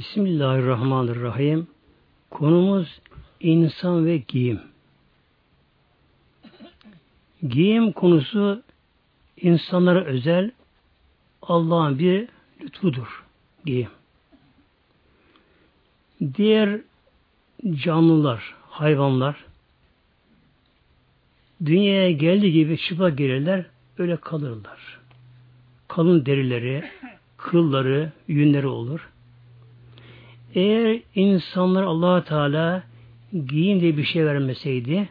Bismillahirrahmanirrahim. Konumuz insan ve giyim. Giyim konusu insanlara özel Allah'ın bir lütfudur. Giyim. Diğer canlılar, hayvanlar dünyaya geldiği gibi çıplak gelirler, öyle kalırlar. Kalın derileri, kılları, yünleri olur. Eğer insanlar allah Teala giyin diye bir şey vermeseydi,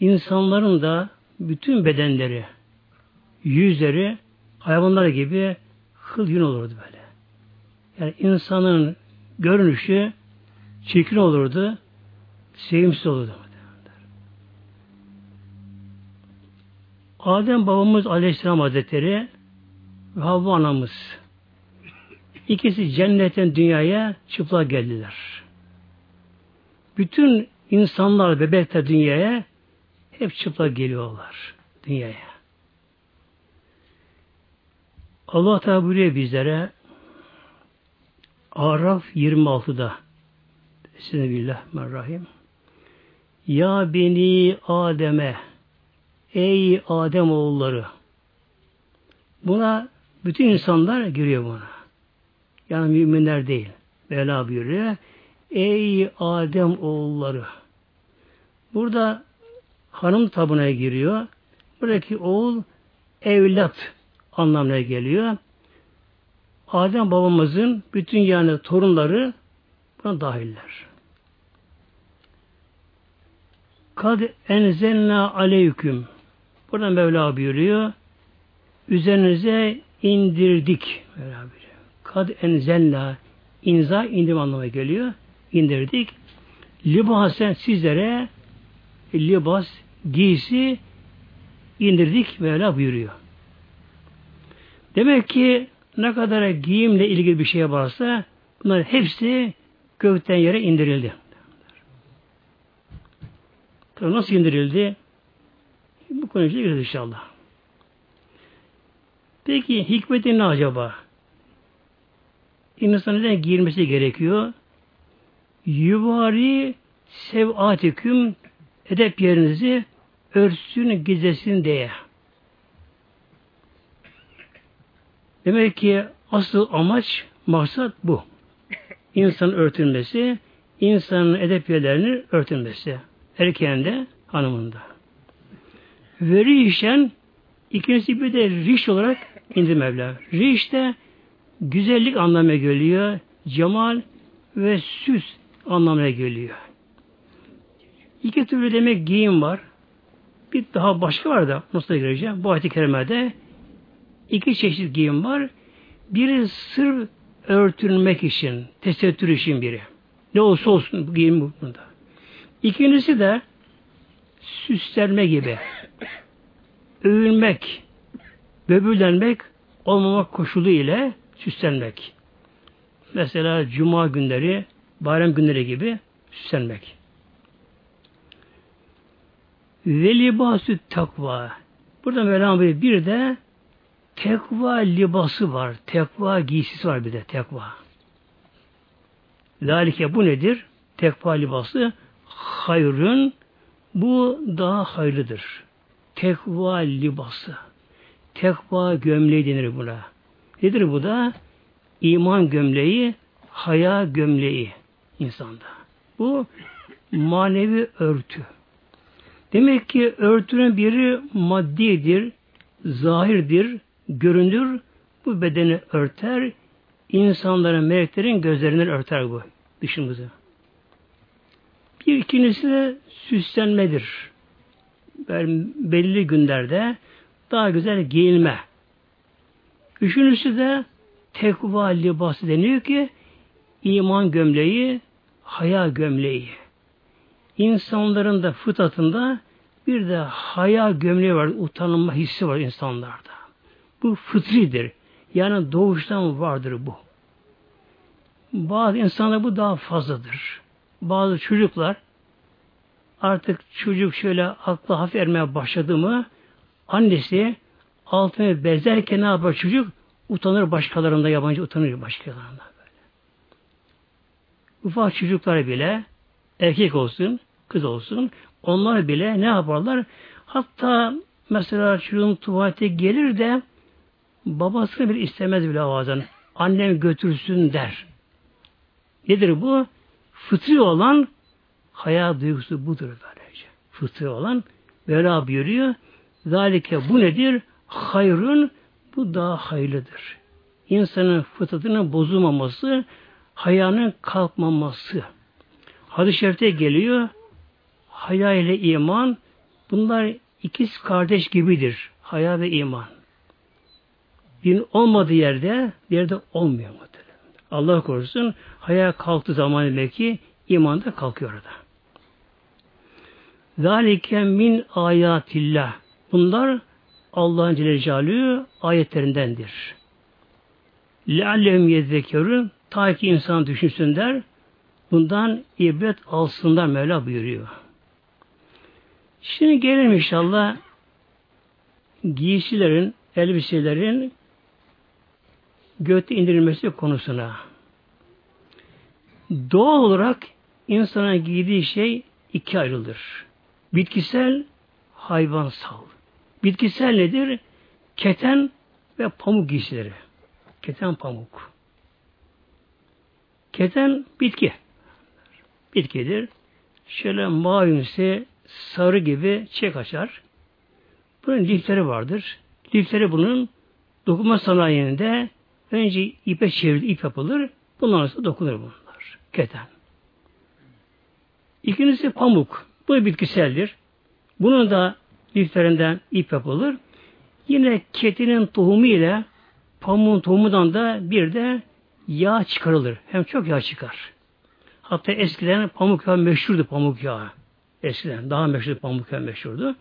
insanların da bütün bedenleri, yüzleri hayvanlar gibi kıl yün olurdu böyle. Yani insanın görünüşü çirkin olurdu, sevimsiz olurdu. Adem babamız Aleyhisselam Hazretleri ve Havva anamız İkisi cennetten dünyaya çıplak geldiler. Bütün insanlar bebekler dünyaya hep çıplak geliyorlar dünyaya. Allah Teala buyuruyor bizlere Araf 26'da Bismillahirrahmanirrahim Ya beni Adem'e Ey Adem oğulları Buna bütün insanlar giriyor buna. Yani müminler değil. Mevla buyuruyor. Ey Adem oğulları. Burada hanım tabuna giriyor. Buradaki oğul evlat anlamına geliyor. Adem babamızın bütün yani torunları buna dahiller. Kad enzelna aleyküm. Burada Mevla buyuruyor. Üzerinize indirdik. Mevla buyuruyor kad enzelna inza indim anlamına geliyor. İndirdik. Libasen sizlere libas giysi indirdik Mevla buyuruyor. Demek ki ne kadar giyimle ilgili bir şey varsa bunların hepsi gökten yere indirildi. Tabii nasıl indirildi? Bu konuya gireceğiz inşallah. Peki hikmeti ne acaba? İnsan neden girmesi gerekiyor? Yuvari sevatiküm edep yerinizi örtsün gizesin diye. Demek ki asıl amaç, maksat bu. İnsanın örtülmesi, insanın edep yerlerini örtülmesi. Erkeğin de, hanımın da. Veri işen ikincisi bir de riş olarak indi Mevla. Riş de güzellik anlamına geliyor. Cemal ve süs anlamına geliyor. İki türlü demek giyim var. Bir daha başka var da nasıl gireceğim? Bu ayet-i kerimede iki çeşit giyim var. Biri sır örtülmek için, tesettür için biri. Ne olsa olsun bu giyim bunda. İkincisi de süslenme gibi. Övülmek, böbürlenmek olmamak koşulu ile süslenmek. Mesela cuma günleri, bayram günleri gibi süslenmek. Ve libasü takva. Burada Mevlam Bey bir de tekva libası var. Tekva giysisi var bir de tekva. Lalike bu nedir? Tekva libası hayrın bu daha hayırlıdır. Tekva libası. Tekva gömleği denir buna. Nedir bu da? İman gömleği, haya gömleği insanda. Bu manevi örtü. Demek ki örtünün biri maddidir, zahirdir, görünür. Bu bedeni örter, insanların, meleklerin gözlerinden örter bu dışımızı. Bir ikincisi de süslenmedir. Yani belli günlerde daha güzel giyilme. Üçüncüsü de tekva libası deniyor ki iman gömleği, haya gömleği. İnsanların da fıtratında bir de haya gömleği var, utanma hissi var insanlarda. Bu fıtridir. Yani doğuştan vardır bu. Bazı insanlar bu daha fazladır. Bazı çocuklar artık çocuk şöyle aklı hafif ermeye başladı mı annesi altını bezerken ne yapar çocuk? Utanır başkalarında, yabancı utanır başkalarında böyle. ufak çocuklar bile erkek olsun, kız olsun onlar bile ne yaparlar? Hatta mesela çocuğun tuvalete gelir de babasını bir istemez bile bazen. Annem götürsün der. Nedir bu? Fıtri olan hayal duygusu budur böylece. Fıtri olan Mevla buyuruyor. Zalike bu nedir? Hayrun bu daha hayırlıdır. İnsanın fıtratının bozulmaması, hayanın kalkmaması. Hadis-i şerifte geliyor. Haya ile iman bunlar ikiz kardeş gibidir. Haya ve iman. Din olmadığı yerde bir yerde olmuyor mu? Allah korusun haya kalktığı zaman demek ki iman da kalkıyor orada. Zalike min ayatillah. Bunlar Allah'ın Celaluhu ayetlerindendir. Leallehum yezzekerun ta ki insan düşünsünler bundan ibret alsınlar Mevla buyuruyor. Şimdi gelelim inşallah giysilerin, elbiselerin gökte indirilmesi konusuna. Doğal olarak insana giydiği şey iki ayrılır. Bitkisel, hayvansal. Bitkisel nedir? Keten ve pamuk giysileri. Keten pamuk. Keten bitki. Bitkidir. Şöyle mavimsi, sarı gibi çek açar. Bunun lifleri vardır. Lifleri bunun dokuma sanayinde önce ipe çevrilir, ip yapılır. Bundan sonra dokunur bunlar. Keten. İkincisi pamuk. Bu bitkiseldir. Bunun da liflerinden ip yapılır. Yine ketinin tohumu ile pamuğun tohumundan da bir de yağ çıkarılır. Hem çok yağ çıkar. Hatta eskiden pamuk yağı meşhurdu pamuk yağı. Eskiden daha meşhur pamuk yağı meşhurdu.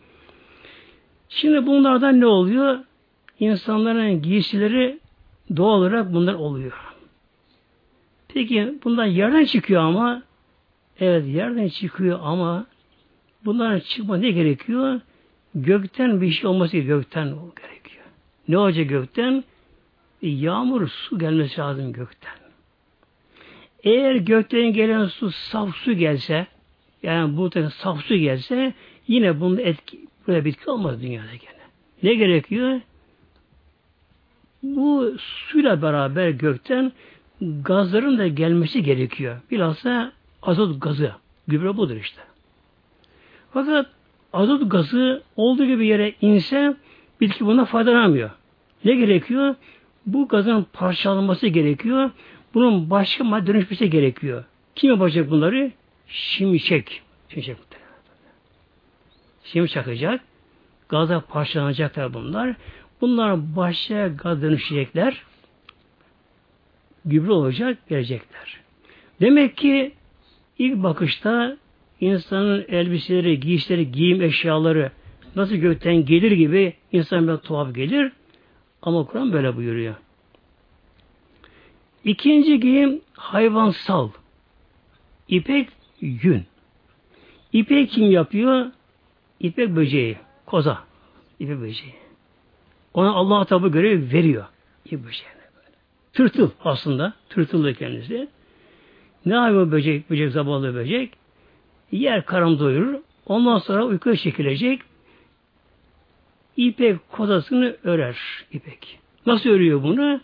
Şimdi bunlardan ne oluyor? İnsanların giysileri doğal olarak bunlar oluyor. Peki bundan yerden çıkıyor ama evet yerden çıkıyor ama bunların çıkma ne gerekiyor? Gökten bir şey olması gökten gerekiyor. Ne olacak gökten? E, yağmur, su gelmesi lazım gökten. Eğer gökten gelen su saf su gelse, yani bu saf su gelse yine bunun etki, buraya bitki olmaz dünyada gene. Ne gerekiyor? Bu suyla beraber gökten gazların da gelmesi gerekiyor. Bilhassa azot gazı. Gübre budur işte. Fakat azot gazı olduğu gibi yere inse bitki buna faydalanamıyor. Ne gerekiyor? Bu gazın parçalanması gerekiyor. Bunun başka madde dönüşmesi gerekiyor. Kim yapacak bunları? Şimşek. Şimşek. Şimşek çakacak. Gaza parçalanacaklar bunlar. Bunlar başka gaz dönüşecekler. Gübre olacak, gelecekler. Demek ki ilk bakışta insanın elbiseleri, giysileri, giyim eşyaları nasıl gökten gelir gibi insan biraz tuhaf gelir. Ama Kur'an böyle buyuruyor. İkinci giyim hayvansal. İpek yün. İpek kim yapıyor? İpek böceği. Koza. İpek böceği. Ona Allah tabi görev veriyor. İpek böceğine böyle. Tırtıl aslında. Tırtıllı kendisi. Ne yapıyor böcek? Böcek zavallı böcek. Yer karın doyurur. Ondan sonra uykuya çekilecek. İpek kozasını örer. İpek. Nasıl örüyor bunu?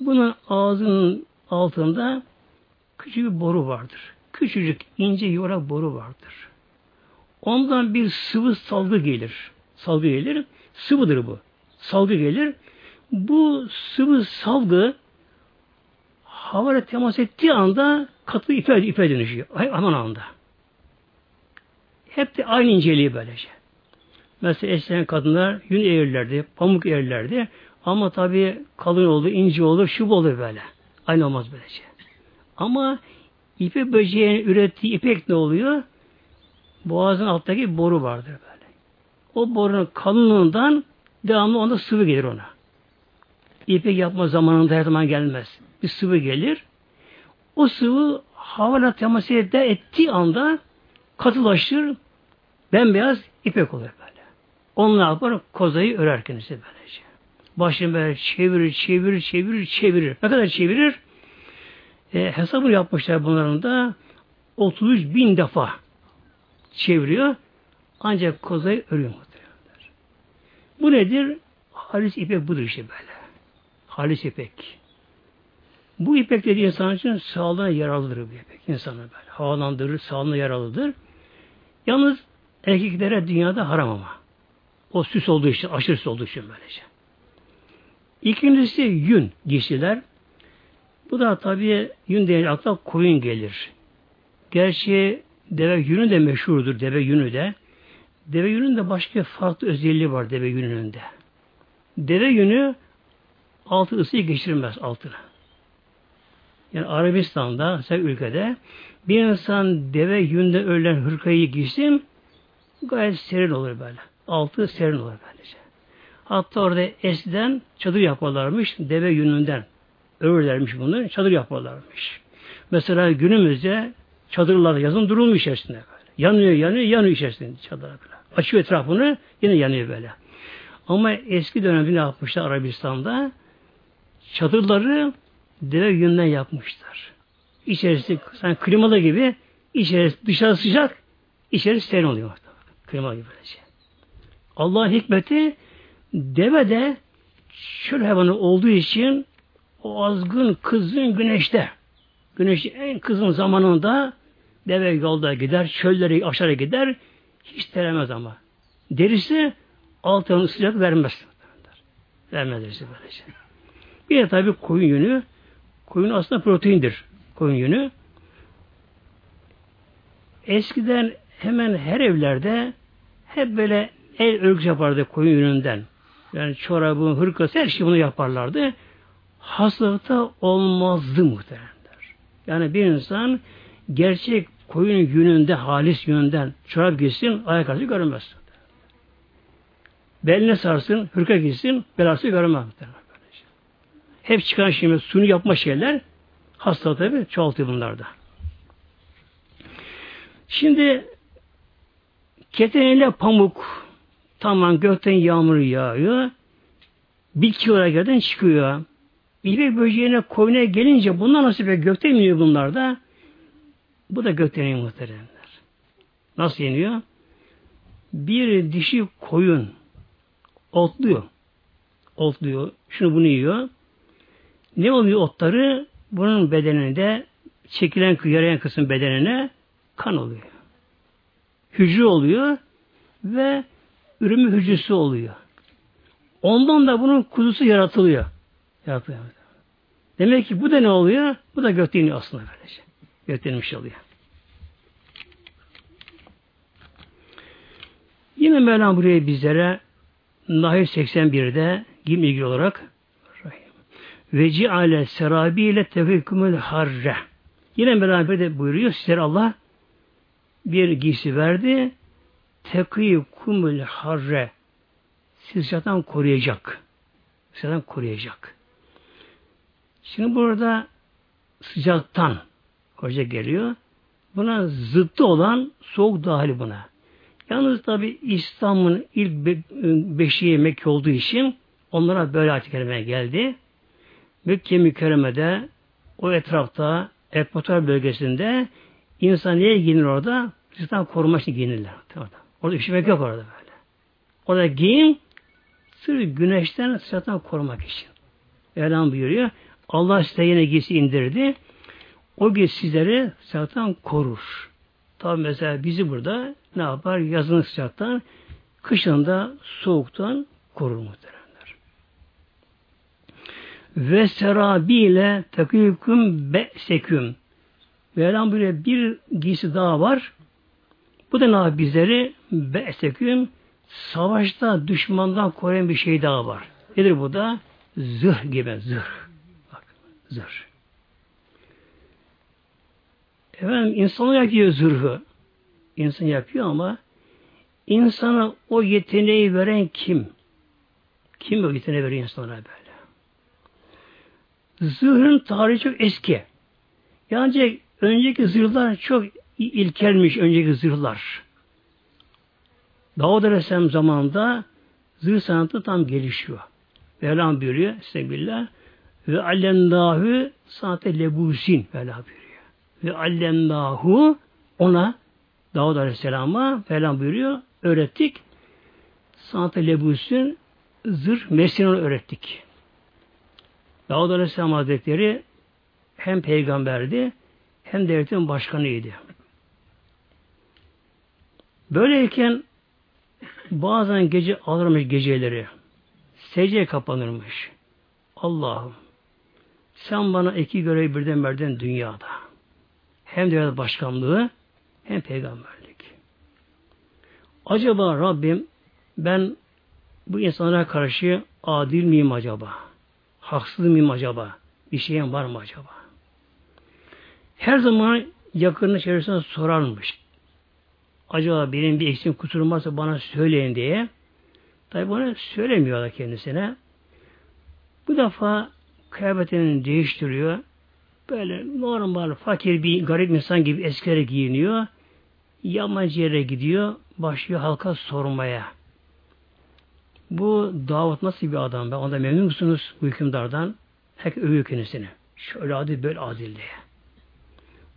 Bunun ağzının altında küçük bir boru vardır. Küçücük, ince, yuvarlak boru vardır. Ondan bir sıvı salgı gelir. Salgı gelir. Sıvıdır bu. Salgı gelir. Bu sıvı salgı havayla temas ettiği anda katı ipe, ipe dönüşüyor. Aman anda. Hep de aynı inceliği böylece. Mesela eskiden kadınlar yün eğirlerdi, pamuk eğirlerdi. Ama tabi kalın oldu, ince olur, şub olur böyle. Aynı olmaz böylece. Ama ipe böceğin ürettiği ipek ne oluyor? Boğazın alttaki boru vardır böyle. O borunun kalınlığından devamlı onda sıvı gelir ona. İpek yapma zamanında her zaman gelmez. Bir sıvı gelir. O sıvı havayla temas ettiği anda katılaşır, bembeyaz ipek olur böyle. Onunla yapar? Kozayı örer kendisi böylece. Başını böyle çevirir, çevirir, çevirir, çevirir. Ne kadar çevirir? E, hesabını yapmışlar bunların da 33 bin defa çeviriyor. Ancak kozayı örüyor muhtemelenler. Bu nedir? Halis ipek budur işte böyle. Halis ipek. Bu ipek dediği insan için sağlığına yararlıdır bu ipek. İnsanı böyle havalandırır, sağlığına yararlıdır. Yalnız erkeklere dünyada haram ama. O süs olduğu için, aşırı süs olduğu için böylece. İkincisi yün giysiler. Bu da tabii yün deyince akla koyun gelir. Gerçi deve yünü de meşhurdur, deve yünü de. Deve yünün de başka farklı özelliği var deve yününün de. Deve yünü altı ısıyı geçirmez altına. Yani Arabistan'da, mesela ülkede bir insan deve yünde ölen hırkayı giysin gayet serin olur böyle. Altı serin olur böylece. Hatta orada eskiden çadır yaparlarmış deve yününden. Örürlermiş bunu, çadır yaparlarmış. Mesela günümüzde çadırlar yazın durulmuş içerisinde böyle. Yanıyor, yanıyor, yanıyor içerisinde çadır böyle. Açıyor etrafını, yine yanıyor böyle. Ama eski dönemde ne yapmışlar Arabistan'da? Çadırları deve yününden yapmışlar. İçerisi sanki klimalı gibi, içerisi dışarı sıcak, içerisi serin oluyor. Klima gibi böylece. Allah'ın hikmeti deve de çöl hayvanı olduğu için o azgın kızgın güneşte güneş en kızgın zamanında deve yolda gider, çölleri aşağı gider, hiç teremez ama. Derisi altını sıcak vermez. Vermez derisi böylece. Bir de tabi koyun yünü. Koyun aslında proteindir. Koyun yünü. Eskiden hemen her evlerde hep böyle el örgüsü yapardı koyun yününden. Yani çorabı, hırkası her şey bunu yaparlardı. Hastalıkta olmazdı muhteremler. Yani bir insan gerçek koyun yününde, halis yününden çorap giysin, ayak arası görmez. Beline sarsın, hırka giysin, belası görmez. Hep çıkan şimdi sunu yapma şeyler hastalık tabi çoğaltıyor bunlarda. Şimdi keteneyle pamuk tamam gökten yağmur yağıyor. Bitki olarak yerden çıkıyor. İpek böceğine koyuna gelince bunlar nasıl be gökten iniyor bunlar da? Bu da gökten iniyor muhteremler. Nasıl iniyor? Bir dişi koyun otluyor. Otluyor. Şunu bunu yiyor. Ne oluyor otları? Bunun bedeninde çekilen yarayan kısım bedenine kan oluyor. Hücre oluyor ve ürümü hücresi oluyor. Ondan da bunun kuzusu yaratılıyor. Yaratılıyor. Demek ki bu da ne oluyor? Bu da gökte iniyor aslında böylece. Gökte inmiş oluyor. Yine Mevlam buraya bizlere Nahil 81'de gibi ilgili olarak ve ciale serabiyle tefekümül harre. Yine Mevlam de buyuruyor sizlere Allah bir giysi verdi. Tekî kumul harre. Sıcaktan koruyacak. Sıcaktan koruyacak. Şimdi burada sıcaktan hoca geliyor. Buna zıttı olan soğuk dahil buna. Yalnız tabi İslam'ın ilk be beşiği olduğu için onlara böyle ayet geldi. Mekke mükerremede o etrafta ekvator bölgesinde insan niye giyinir orada? Sıcaktan koruma için giyinirler. Orada, üşümek yok orada böyle. Orada giyin sırf güneşten sıcaktan korumak için. Mevlam buyuruyor. Allah size yine giysi indirdi. O giysi sizleri sıcaktan korur. Tabi mesela bizi burada ne yapar? Yazın sıcaktan, kışın da soğuktan korur muhteremler. Ve serabiyle teküküm be'seküm. Mevlam böyle bir giysi daha var. Bu da ne yapar bizleri? Be'seküm savaşta düşmandan koruyan bir şey daha var. Nedir bu da? Zırh gibi zırh. Zırh. Efendim insanı yapıyor zırhı. İnsan yapıyor ama insana o yeteneği veren kim? Kim o yeteneği veriyor insana böyle? Zırhın tarihi çok eski. Yani önceki zırhlar çok ilkelmiş önceki zırhlar. Davud Aleyhisselam zamanında zırh sanatı tam gelişiyor. Mevlam buyuruyor, Sebillah ve allemnâhü sanate lebusin Mevla buyuruyor. Ve allemnahu ona Davud Aleyhisselam'a falan buyuruyor. Öğrettik. Sanate lebusin zırh mesleğini öğrettik. Davud Aleyhisselam Hazretleri hem peygamberdi hem devletin başkanıydı. Böyleyken bazen gece alırmış geceleri. Secdeye kapanırmış. Allah'ım sen bana iki görev birden verdin dünyada. Hem devlet başkanlığı hem peygamberlik. Acaba Rabbim ben bu insanlara karşı adil miyim acaba? Haksız mıyım acaba? Bir şeyim var mı acaba? Her zaman yakını çevresine sorarmış. Acaba benim bir eksim kusurum varsa bana söyleyin diye. Tabi bana söylemiyorlar kendisine. Bu defa kıyafetini değiştiriyor. Böyle normal, fakir bir garip insan gibi eskilere giyiniyor. Yabancı yere gidiyor. Başlıyor halka sormaya. Bu Davut nasıl bir adam? Ben onda memnun musunuz bu hükümdardan? Hek övüyor kendisini. Şöyle adil, böyle adil diye.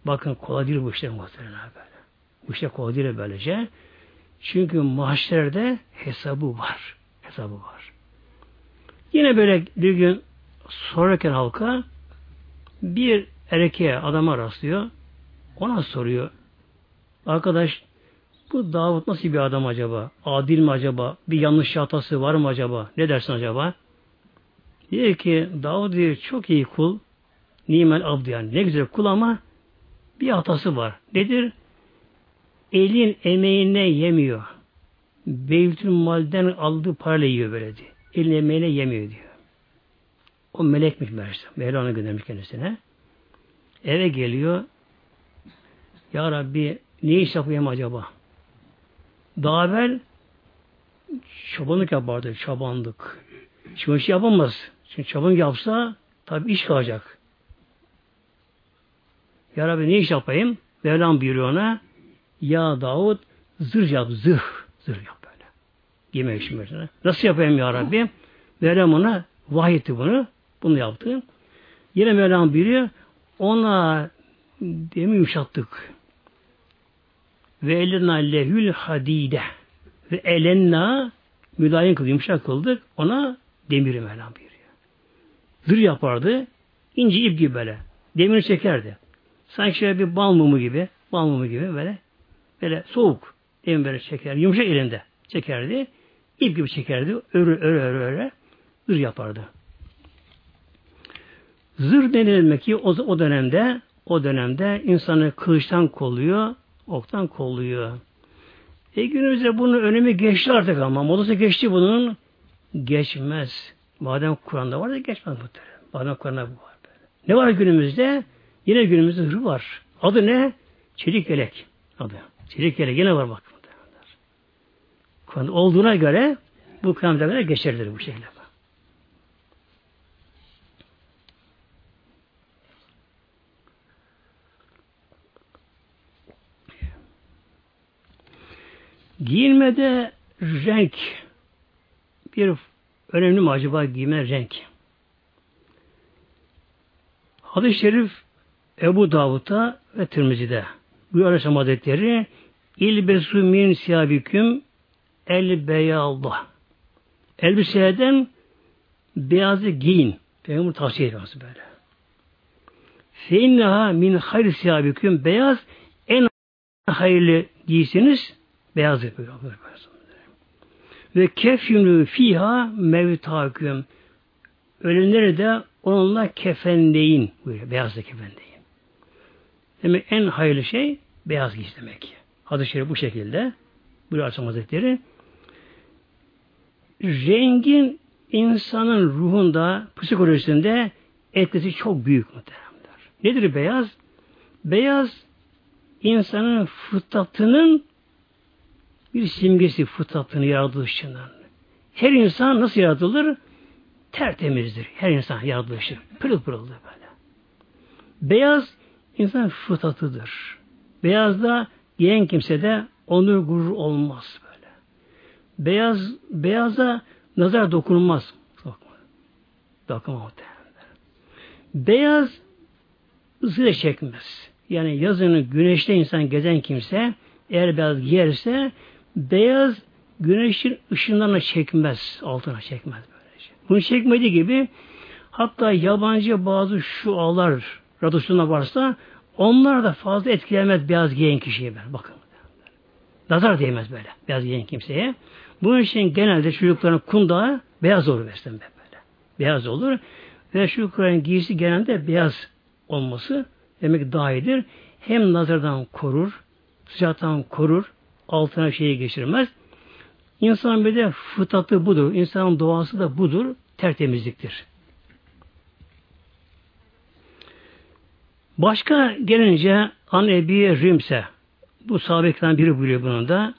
Bakın kolay değil bu işler muhtemelen böyle. Bu işler kolay değil böylece. Çünkü mahşerde hesabı var. Hesabı var. Yine böyle bir gün sorarken halka bir erkeğe adama rastlıyor. Ona soruyor. Arkadaş bu Davut nasıl bir adam acaba? Adil mi acaba? Bir yanlış hatası var mı acaba? Ne dersin acaba? Diyor ki Davut diyor çok iyi kul. Nimel abd yani. Ne güzel kul ama bir hatası var. Nedir? Elin emeğine yemiyor. Beytül malden aldığı parayla yiyor böyle diyor. Elin emeğine yemiyor diyor. O melekmiş meğerse. Mevlana göndermiş kendisine. Eve geliyor. Ya Rabbi ne iş yapayım acaba? Daha evvel çobanlık yapardı. Çobanlık. Şimdi iş yapamaz. Çünkü çoban yapsa tabi iş kalacak. Ya Rabbi ne iş yapayım? Mevlam buyuruyor ona. Ya Davud zırh yap, zırh. Zırh yap böyle. Giyme işin Nasıl yapayım ya Rabbi? Mevlam ona vahyetti bunu. Bunu yaptı. Yine Mevlam buyuruyor. Ona demi yumuşattık. Ve elina lehül hadide. Ve elenna mülayim kıldık, yumuşak kıldık. Ona demiri Mevlam buyuruyor. Zır yapardı. ince ip gibi böyle. Demir çekerdi. Sanki şöyle bir bal mumu gibi, bal mumu gibi böyle böyle soğuk demir böyle çeker. Yumuşak elinde çekerdi. ip gibi çekerdi. Örü örü örü örü. Zır yapardı. Zır denilmek ki o, o dönemde o dönemde insanı kılıçtan kolluyor, oktan kolluyor. E günümüzde bunun önemi geçti artık ama modası geçti bunun geçmez. Madem Kur'an'da var da geçmez muhtemelen. Madem Kur'an'da bu var böyle. Ne var günümüzde? Yine günümüzde hır var. Adı ne? Çelik yelek. Adı. Çelik yelek yine var bak. Kur'an'da olduğuna göre bu kıyamete göre geçerlidir bu şekilde. Giyinmede renk bir önemli mi acaba giyme renk? Hadis-i Şerif Ebu Davud'da ve Tirmizi'de bu Aleyhisselam Hazretleri İlbesu min siyabiküm el beyallah elbiseden beyazı giyin. Peygamber tavsiye ediyor böyle. Fe min hayr siyabiküm beyaz en hayırlı giysiniz Beyaz yapıyor. Ve kefyünü fiha mevtaküm. Ölümleri de onunla kefenleyin buyuruyor. Beyaz da kefenleyin. Demek en hayırlı şey beyaz giysi demek. Hadis-i Şerif bu şekilde. Buyuruyor Aleyhisselam Hazretleri. Rengin insanın ruhunda, psikolojisinde etkisi çok büyük muhteremler. Nedir beyaz? Beyaz insanın fıtratının bir simgesi fıtratını yaratılışından. Her insan nasıl yaratılır? Tertemizdir. Her insan yaratılışı. Pırıl pırıldır böyle. Beyaz insan fıtratıdır. Beyazda giyen kimse de onur gurur olmaz böyle. Beyaz beyaza nazar dokunulmaz. Dokunma muhtemelen. Beyaz da çekmez. Yani yazın güneşte insan gezen kimse eğer beyaz giyerse beyaz güneşin ışınlarına çekmez, altına çekmez böylece. Bunu çekmediği gibi hatta yabancı bazı şualar, radyasyonlar varsa onlar da fazla etkilemez beyaz giyen kişiye ben. Bakın. Nazar değmez böyle beyaz giyen kimseye. Bunun için genelde çocukların kundağı beyaz olur beslenme böyle. Beyaz olur. Ve çocukların giysi genelde beyaz olması demek daha iyidir. Hem nazardan korur, sıcaktan korur, altına şeyi geçirmez. İnsan bir de fıtratı budur. İnsanın doğası da budur. Tertemizliktir. Başka gelince An Ebi Rimse bu sahabelikten biri buyuruyor bunun da.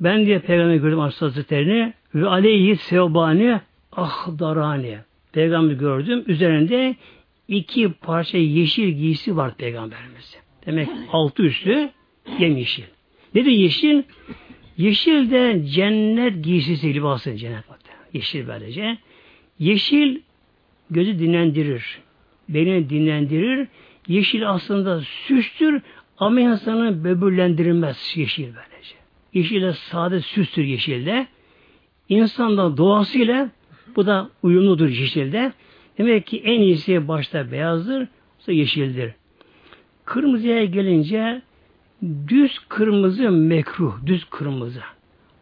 Ben diye peygamber gördüm Aleyhisselatü Hazretlerini ve aleyhi sevbani ahdarani. Peygamber gördüm. Üzerinde iki parça yeşil giysi var peygamberimiz. Demek altı üstü yemyeşil. Ne de yeşil? Yeşil de cennet giysisi libası cennet. Yeşil böylece. Yeşil gözü dinlendirir. Beni dinlendirir. Yeşil aslında süstür ama insanı böbürlendirilmez yeşil böylece. Yeşile sade süstür yeşilde. İnsanla doğasıyla bu da uyumludur yeşilde. Demek ki en iyisi başta beyazdır, sonra yeşildir. Kırmızıya gelince düz kırmızı mekruh, düz kırmızı.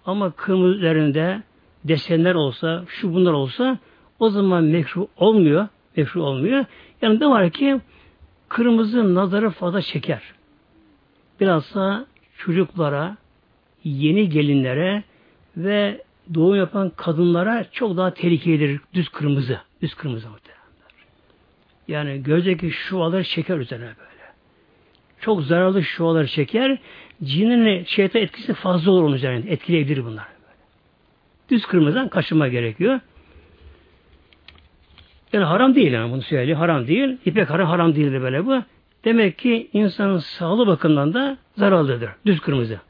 Ama kırmızı üzerinde desenler olsa, şu bunlar olsa o zaman mekruh olmuyor. Mekruh olmuyor. Yani de var ki kırmızı nazarı fazla çeker. Bilhassa çocuklara, yeni gelinlere ve doğum yapan kadınlara çok daha tehlikelidir düz kırmızı. Düz kırmızı muhtemelenler. Yani gözdeki şuaları çeker üzerine böyle. Çok zararlı şuaları çeker. Cinin şeytan etkisi fazla olur onun üzerinde. Etkileyebilir bunlar. Böyle. Düz kırmızıdan kaçınma gerekiyor. Yani haram değil yani bunu söyleyeyim. Haram değil. İpek haram haram değildir böyle bu. Demek ki insanın sağlığı bakımından da zararlıdır. Düz kırmızı.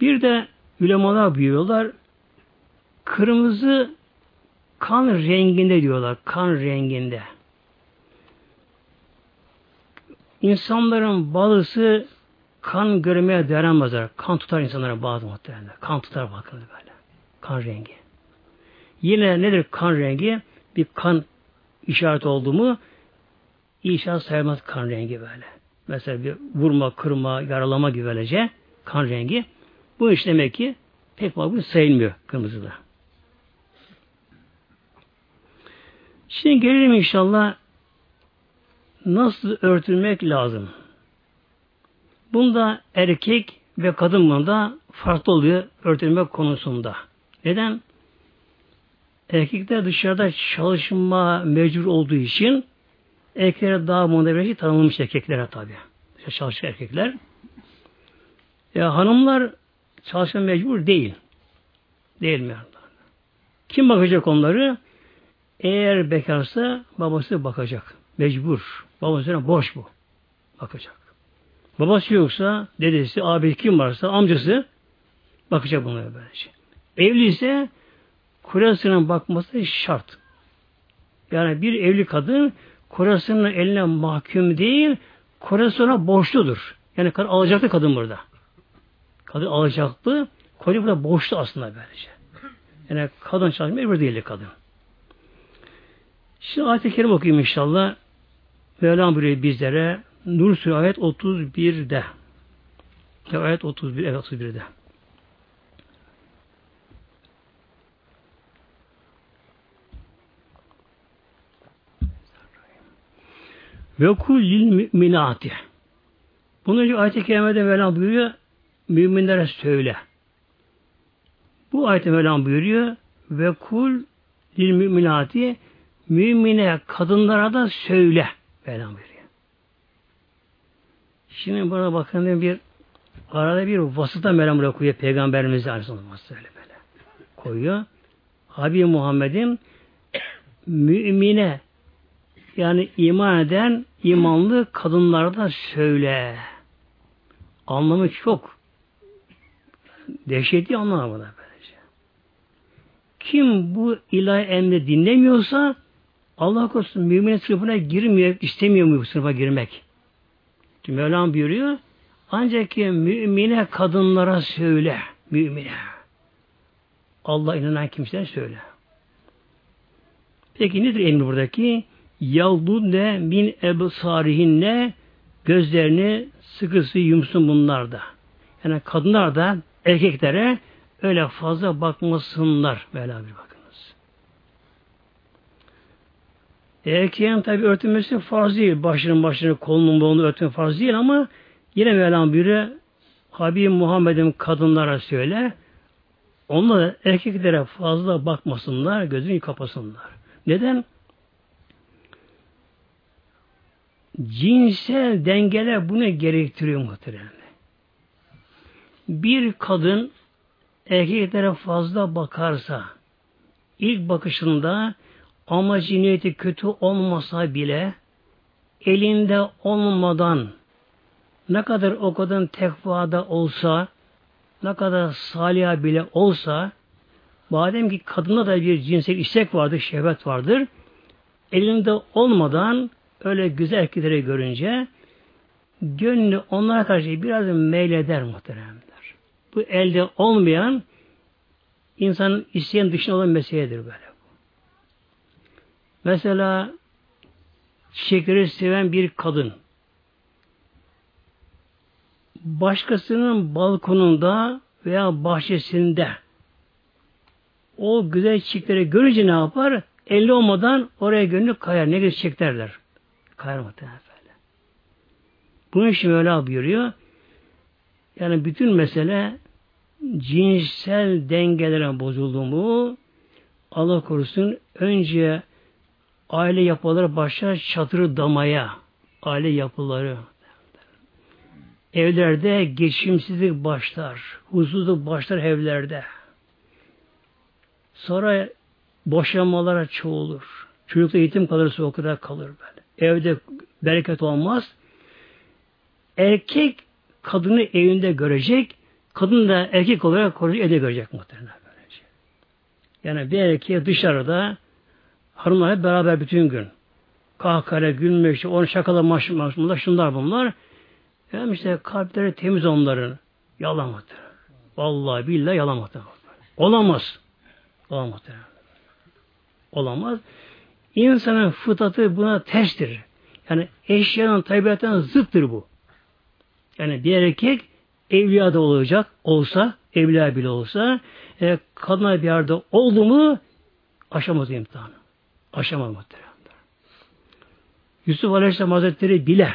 Bir de ulemalar buyuruyorlar kırmızı kan renginde diyorlar. Kan renginde. İnsanların bazısı kan görmeye dayanamazlar. Kan tutar insanlara bazı muhtemelen. Kan tutar bakın böyle. Kan rengi. Yine nedir kan rengi? Bir kan işaret oldu mu işaret sayılmaz kan rengi böyle. Mesela bir vurma, kırma, yaralama gibi böylece kan rengi. Bu iş demek ki pek makbul sayılmıyor kırmızıda. Şimdi gelelim inşallah nasıl örtülmek lazım. Bunda erkek ve kadın bunda farklı oluyor örtülmek konusunda. Neden? Erkekler dışarıda çalışma mecbur olduğu için erkeklere daha muhtemelenci tanımlamış erkeklere tabi. Çalışan erkekler. Ya hanımlar çalışma mecbur değil. Değil mi? Kim bakacak onları? Eğer bekarsa babası bakacak. Mecbur. Babasına boş bu. Bakacak. Babası yoksa dedesi, abi kim varsa amcası bakacak bunlara böylece. Evli ise kurasının bakması şart. Yani bir evli kadın kurasının eline mahkum değil, kurasına borçludur. Yani kadın alacaklı kadın burada. Kadın alacaklı, koca burada borçlu aslında böylece. Yani kadın çalışmıyor, bir değil kadın. Şimdi ayet-i kerim okuyayım inşallah. Mevlam buyuruyor bizlere Nur Suresi ayet 31'de. Ayet 31, evet 31'de. Ve kullil müminati. Bunun önce ayet-i kerimede Mevlam buyuruyor, müminlere söyle. Bu ayet-i Mevlam buyuruyor, ve kul lil müminati mümine kadınlara da söyle. Mevlam buyuruyor. Şimdi burada bakın bir arada bir vasıta buraya koyuyor Peygamberimiz Aleyhisselam öyle böyle koyuyor. Habib Muhammed'in mümine yani iman eden imanlı kadınlarda söyle. Anlamı çok dehşetli anlamı da böylece. kim bu ilahi emri dinlemiyorsa Allah korusun müminin sınıfına girmiyor, istemiyor mu bu sınıfa girmek? Mevlam buyuruyor. Ancak ki mümine kadınlara söyle. Mümine. Allah inanan kimseye söyle. Peki nedir emri buradaki? Yaldunne min ebsarihinne gözlerini sıkısı yumsun bunlar da. Yani kadınlar da erkeklere öyle fazla bakmasınlar. Böyle bir bakınız. Erkeğin tabi örtülmesi farz değil. Başının başını kolunun bolunu örtme farz değil ama yine Mevlam buyuruyor Habib Muhammed'in kadınlara söyle onlar erkeklere fazla bakmasınlar, gözünü kapasınlar. Neden? Cinsel dengeler bunu gerektiriyor muhtemelen. Bir kadın erkeklere fazla bakarsa ilk bakışında amacı niyeti kötü olmasa bile elinde olmadan ne kadar o kadın tekvada olsa ne kadar salih bile olsa madem ki kadında da bir cinsel istek vardır, şehvet vardır elinde olmadan öyle güzel erkekleri görünce gönlü onlara karşı biraz meyleder muhteremler. Bu elde olmayan insanın isteyen dışında olan meseledir böyle. Mesela çiçekleri seven bir kadın başkasının balkonunda veya bahçesinde o güzel çiçekleri görünce ne yapar? Elli olmadan oraya gönlü kayar. Ne güzel çiçek derler. Kayar muhtemelen. Bunun için öyle buyuruyor. Yani bütün mesele cinsel dengelere bozuldu mu Allah korusun önce aile yapıları başlar çatırı damaya. Aile yapıları. Evlerde geçimsizlik başlar huzursuzluk başlar evlerde. Sonra boşanmalara çoğulur. Çocukta eğitim kalırsa o kadar kalır böyle. Evde bereket olmaz. Erkek kadını evinde görecek Kadın da erkek olarak korucu ede görecek muhtemelen böylece. Yani bir erkeğe dışarıda hanımlar hep beraber bütün gün. Kahkahayla gülmek, işte, onu şakalamak, bunlar, şunlar bunlar. Yani işte kalpleri temiz onların. Yalamadır. Vallahi billahi yalamadır. Olamaz. Olamaz. Olamaz. İnsanın fıtratı buna terstir. Yani eşyanın tabiatına zıttır bu. Yani bir erkek evliya da olacak olsa, evliya bile olsa e, kadına bir yerde oldu mu aşamaz imtihanı. Aşamaz muhtemelen. Yusuf Aleyhisselam Hazretleri bile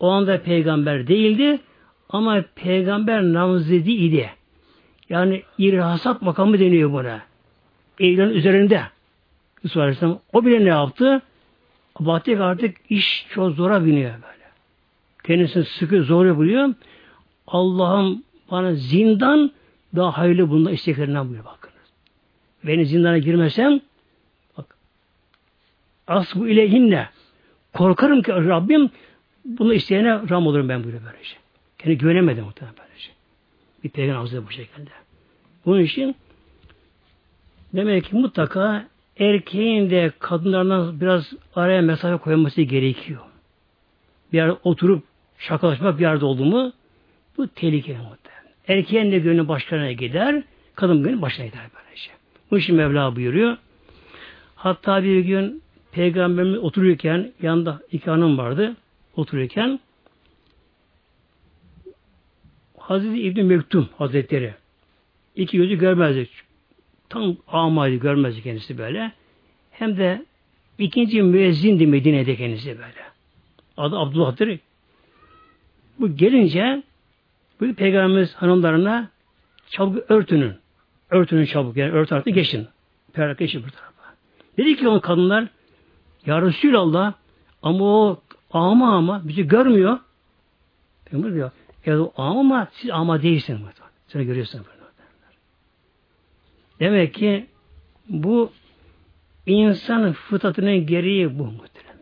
o anda peygamber değildi ama peygamber namzedi idi. Yani irhasat makamı deniyor buna. Evlerin üzerinde. Yusuf Aleyhisselam o bile ne yaptı? Batık artık iş çok zora biniyor böyle. Kendisini sıkı zor yapıyor. Allah'ım bana zindan daha hayırlı bunda isteklerinden buyur bakınız. Beni zindana girmesem asbu ileyhinne korkarım ki Rabbim bunu isteyene ram olurum ben buyuruyor böylece. Kendi güvenemedim muhtemelen böylece. Bir peygamber bu şekilde. Bunun için demek ki mutlaka erkeğin de kadınlardan biraz araya mesafe koyması gerekiyor. Bir yerde oturup şakalaşmak bir yerde oldu mu bu tehlikeli muhtemelen. Erkeğin de gönlü başkalarına gider, kadın gönlü başına gider böylece. Bu için Mevla buyuruyor. Hatta bir gün Peygamberimiz otururken yanında iki hanım vardı. Otururken Hazreti İbni Mektum Hazretleri iki gözü görmezdi. Tam amaydı görmezdi kendisi böyle. Hem de ikinci müezzindi Medine'de kendisi böyle. Adı Abdullah'tır. Bu gelince bu Peygamberimiz hanımlarına çabuk örtünün. Örtünün çabuk yani ört artık geçin. Perak geçin bu tarafa. Dedi ki o kadınlar Ya Resulallah ama o ama ama bizi görmüyor. Peygamber diyor ya o ama siz ama değilsiniz. Sen görüyorsun. Demek ki bu insan fıtratının gereği bu muhtemelen.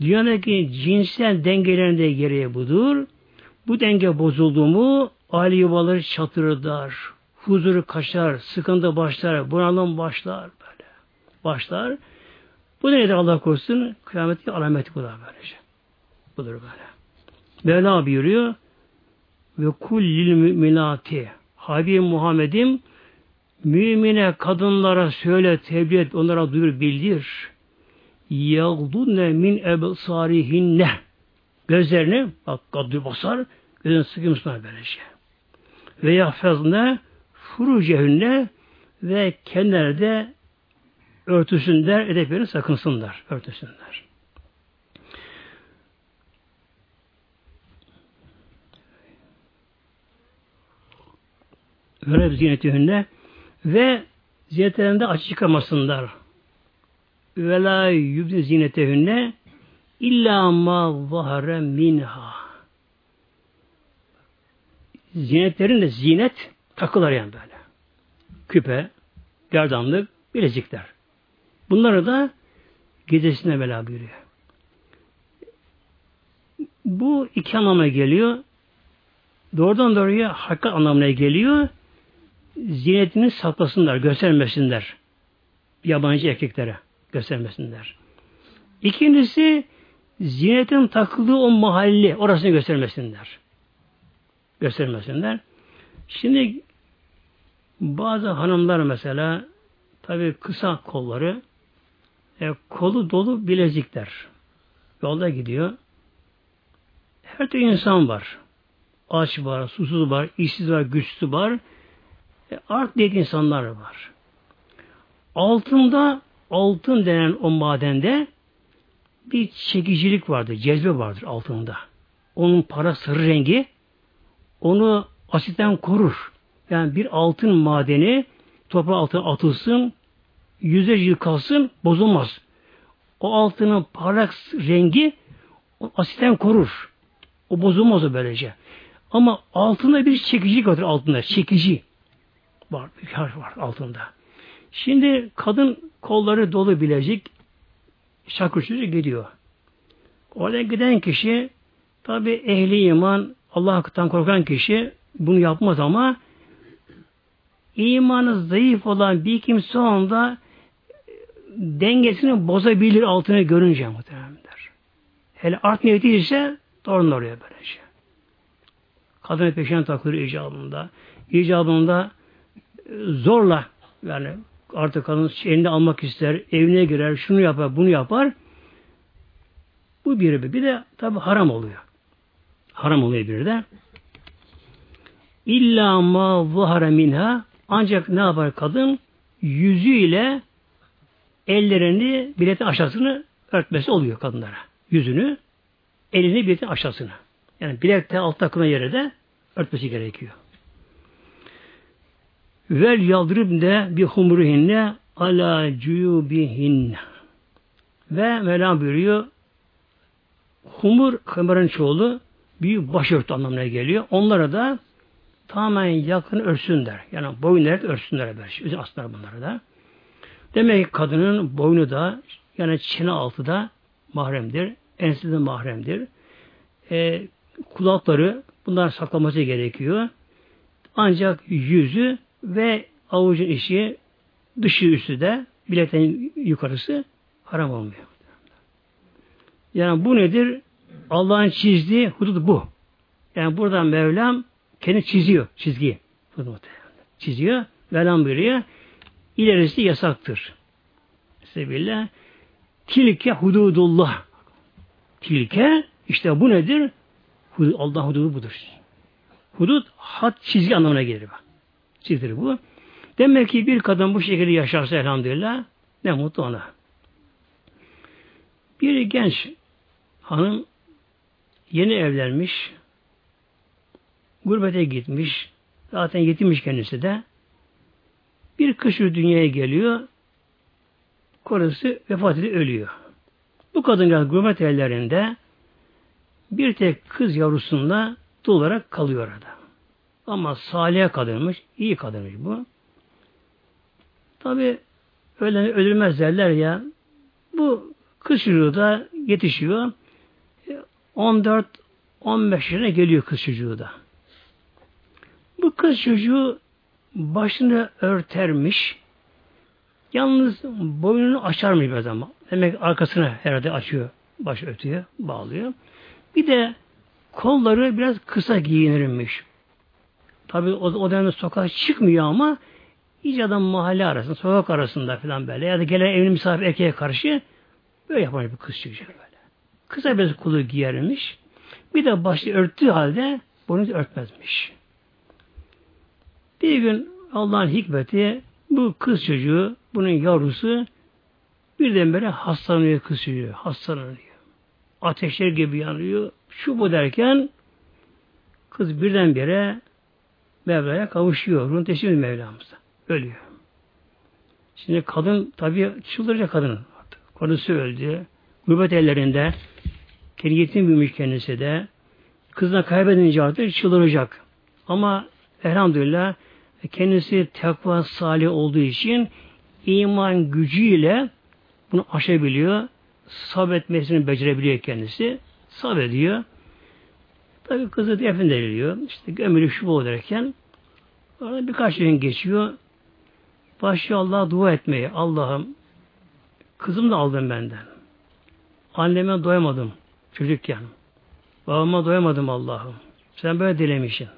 Dünyadaki cinsel dengelerin de gereği budur. Bu denge bozuldu mu aile yuvaları çatırdar, huzuru kaçar, sıkıntı başlar, bunalım başlar böyle. Başlar. Bu nedir Allah korusun? Kıyametli alameti bu da böylece. Budur böyle. Mevla buyuruyor ve kullil müminati Habib Muhammed'im mümine kadınlara söyle, tebliğ et, onlara duyur, bildir. Yağdunne min ebsarihinne gözlerini bak kadri basar gözünü sıkıyormuşlar böylece. Ve yahfezne furucehünne ve kendileri örtüsünler, edeplerini sakınsınlar, örtüsünler. Ve zinetihünne ve zinetlerinde açık çıkamasınlar. Ve la zinetehünne illa ma zahare minha. Zinetlerin de zinet takılar yani böyle. Küpe, gerdanlık, bilezikler. Bunları da gecesine bela buyuruyor. Bu iki anlamına geliyor. Doğrudan doğruya hakikat anlamına geliyor. Zinetini saklasınlar, göstermesinler. Yabancı erkeklere göstermesinler. İkincisi zinetin takıldığı o mahalli orasını göstermesinler. Göstermesinler. Şimdi bazı hanımlar mesela tabi kısa kolları e, kolu dolu bilezikler. Yolda gidiyor. Her türlü insan var. Aç var, susuz var, işsiz var, güçsüz var. E, art niyet insanlar var. Altında altın denen o madende bir çekicilik vardır, cezbe vardır altında. Onun para sarı rengi onu asitten korur. Yani bir altın madeni toprağı altına atılsın, yüzlerce yıl kalsın, bozulmaz. O altının parlak rengi o asitten korur. O bozulmaz o böylece. Ama altında bir çekicilik vardır altında. Çekici var, bir var altında. Şimdi kadın kolları dolu bilecik şakır gidiyor. Oraya giden kişi tabi ehli iman Allah'tan korkan kişi bunu yapmaz ama imanı zayıf olan bir kimse onda dengesini bozabilir altını görünce muhtemelenler. Hele art niyeti ise doğru oraya böylece. Kadın peşine takılır icabında. İcabında zorla yani artık kadın elinde almak ister, evine girer, şunu yapar, bunu yapar. Bu biri bir de tabi haram oluyor. Haram oluyor bir de. İlla ma zahara minha ancak ne yapar kadın? Yüzüyle ellerini biletin aşağısını örtmesi oluyor kadınlara. Yüzünü, elini biletin aşağısını. Yani bilekte alt takılan yere de örtmesi gerekiyor. Vel yaldırıp de bir humruhinne ala cuyubihinne. Ve Mevlam buyuruyor humur, hımırın çoğulu büyük başörtü anlamına geliyor. Onlara da tamamen yakın örsünler. Yani boyunları örsünler böyle. Aslında bunları da. Demek ki kadının boynu da yani çene altı da mahremdir. Ensi de mahremdir. E, kulakları bunlar saklaması gerekiyor. Ancak yüzü ve avucun işi dışı üstü de bilekten yukarısı haram olmuyor. Yani bu nedir? Allah'ın çizdiği hudut bu. Yani buradan Mevlam kendi çiziyor çizgiyi. Çiziyor. Mevlam buyuruyor. İlerisi yasaktır. Sebebiyle tilke hududullah. Tilke işte bu nedir? Allah hududu budur. Hudut hat çizgi anlamına gelir. Çizgidir bu. Demek ki bir kadın bu şekilde yaşarsa elhamdülillah ne mutlu ona. Bir genç hanım yeni evlenmiş, gurbete gitmiş, zaten yetinmiş kendisi de. Bir kış dünyaya geliyor, karısı vefat edip ölüyor. Bu kadın gurbet evlerinde bir tek kız yavrusunda olarak kalıyor orada. Ama salih kadınmış, iyi kadınmış bu. Tabi öyle ölülmez derler ya. Bu kız çocuğu da yetişiyor. 14 15 yaşına geliyor kız çocuğu da. Bu kız çocuğu başını örtermiş. Yalnız boynunu açarmış bir zaman. Demek arkasını herhalde açıyor. Baş ötüyor, bağlıyor. Bir de kolları biraz kısa giyinirmiş. Tabi o, o dönemde sokağa çıkmıyor ama iyice adam mahalle arasında, sokak arasında falan böyle ya da gelen evli misafir erkeğe karşı böyle yapan bir kız çıkacak böyle. Kısa bir kulu giyermiş. Bir de başı örttüğü halde bunu örtmezmiş. Bir gün Allah'ın hikmeti bu kız çocuğu, bunun yavrusu birdenbire hastalanıyor kız çocuğu. Hastalanıyor. Ateşler gibi yanıyor. Şu bu derken kız birdenbire Mevla'ya kavuşuyor. Ruhun teslim Mevlamız'a. Ölüyor. Şimdi kadın tabi çıldıracak kadın. Konusu öldü. Gurbet ellerinde kendi yetim büyümüş kendisi de. Kızına kaybedince artık çıldıracak. Ama elhamdülillah kendisi takva salih olduğu için iman gücüyle bunu aşabiliyor. Sabretmesini becerebiliyor kendisi. Sabrediyor. Tabi kızı defnediliyor. İşte gömülü şu bu derken orada birkaç gün geçiyor. Başlıyor Allah'a dua etmeye. Allah'ım kızım da aldın benden. Anneme doyamadım çocukken. Babama doyamadım Allah'ım. Sen böyle dilemişsin.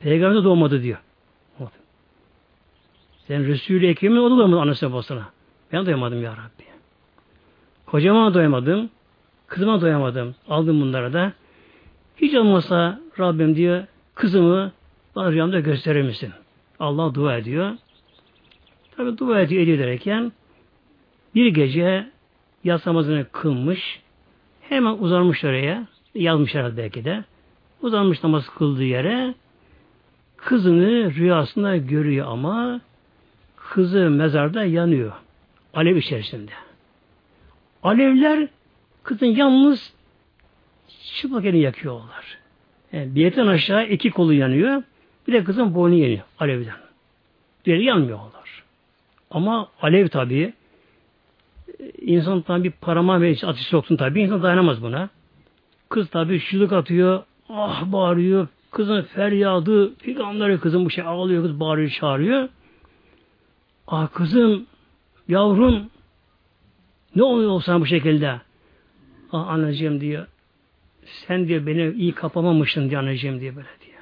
Peygamber doğmadı diyor. Sen Resul-i Ekrem'in o da doyamadı annesine babasına. Ben doyamadım ya Rabbi. Kocama doyamadım. Kızıma doyamadım. Aldım bunları da. Hiç olmazsa Rabbim diyor kızımı bana rüyamda gösterir misin? Allah dua ediyor. Tabi dua ediyor, ediyor derken bir gece yatsı namazını kılmış. Hemen uzanmış oraya. Yazmış herhalde belki de. Uzanmış namaz kıldığı yere kızını rüyasında görüyor ama kızı mezarda yanıyor. Alev içerisinde. Alevler kızın yalnız çıplak elini yakıyorlar. Yani bir yerden aşağı iki kolu yanıyor. Bir de kızın boynu yanıyor alevden. Diğeri yanmıyorlar. Ama alev tabi insan tabi bir parama ve ateş soksun tabi insan dayanamaz buna. Kız tabi şılık atıyor, ah bağırıyor, kızın feryadı, figanları kızın bu şey ağlıyor, kız bağırıyor, çağırıyor. Ah kızım, yavrum, ne oluyor sana bu şekilde? Ah anacığım diyor, sen diyor beni iyi kapamamışsın diyor anacığım diye böyle diyor.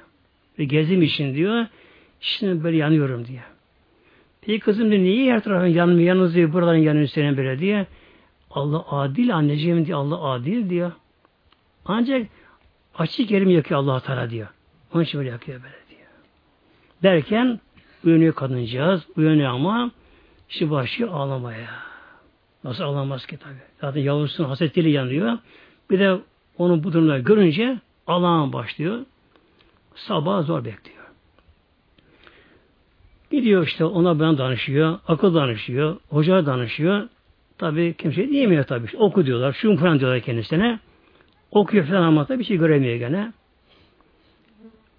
Ve gezim için diyor, şimdi böyle yanıyorum diyor. Peki kızım diyor, niye her tarafın yanmıyor, yalnız diyor, buradan yanıyor senin böyle diye. Allah adil anneciğim diyor, Allah adil diyor. Ancak açık yerimi yakıyor allah Teala diyor. Onun için böyle yakıyor böyle diyor. Derken uyanıyor kadıncağız, uyanıyor ama işte başlıyor ağlamaya. Nasıl ağlamaz ki tabi. Zaten yavrusunun hasretiyle yanıyor. Bir de onun bu durumda görünce ağlamaya başlıyor. Sabah zor bekliyor. Gidiyor işte ona ben danışıyor, akıl danışıyor, hoca danışıyor. Tabi kimse diyemiyor tabi. Oku diyorlar, şunu falan diyorlar kendisine. Okuyor falan ama tabi bir şey göremiyor gene.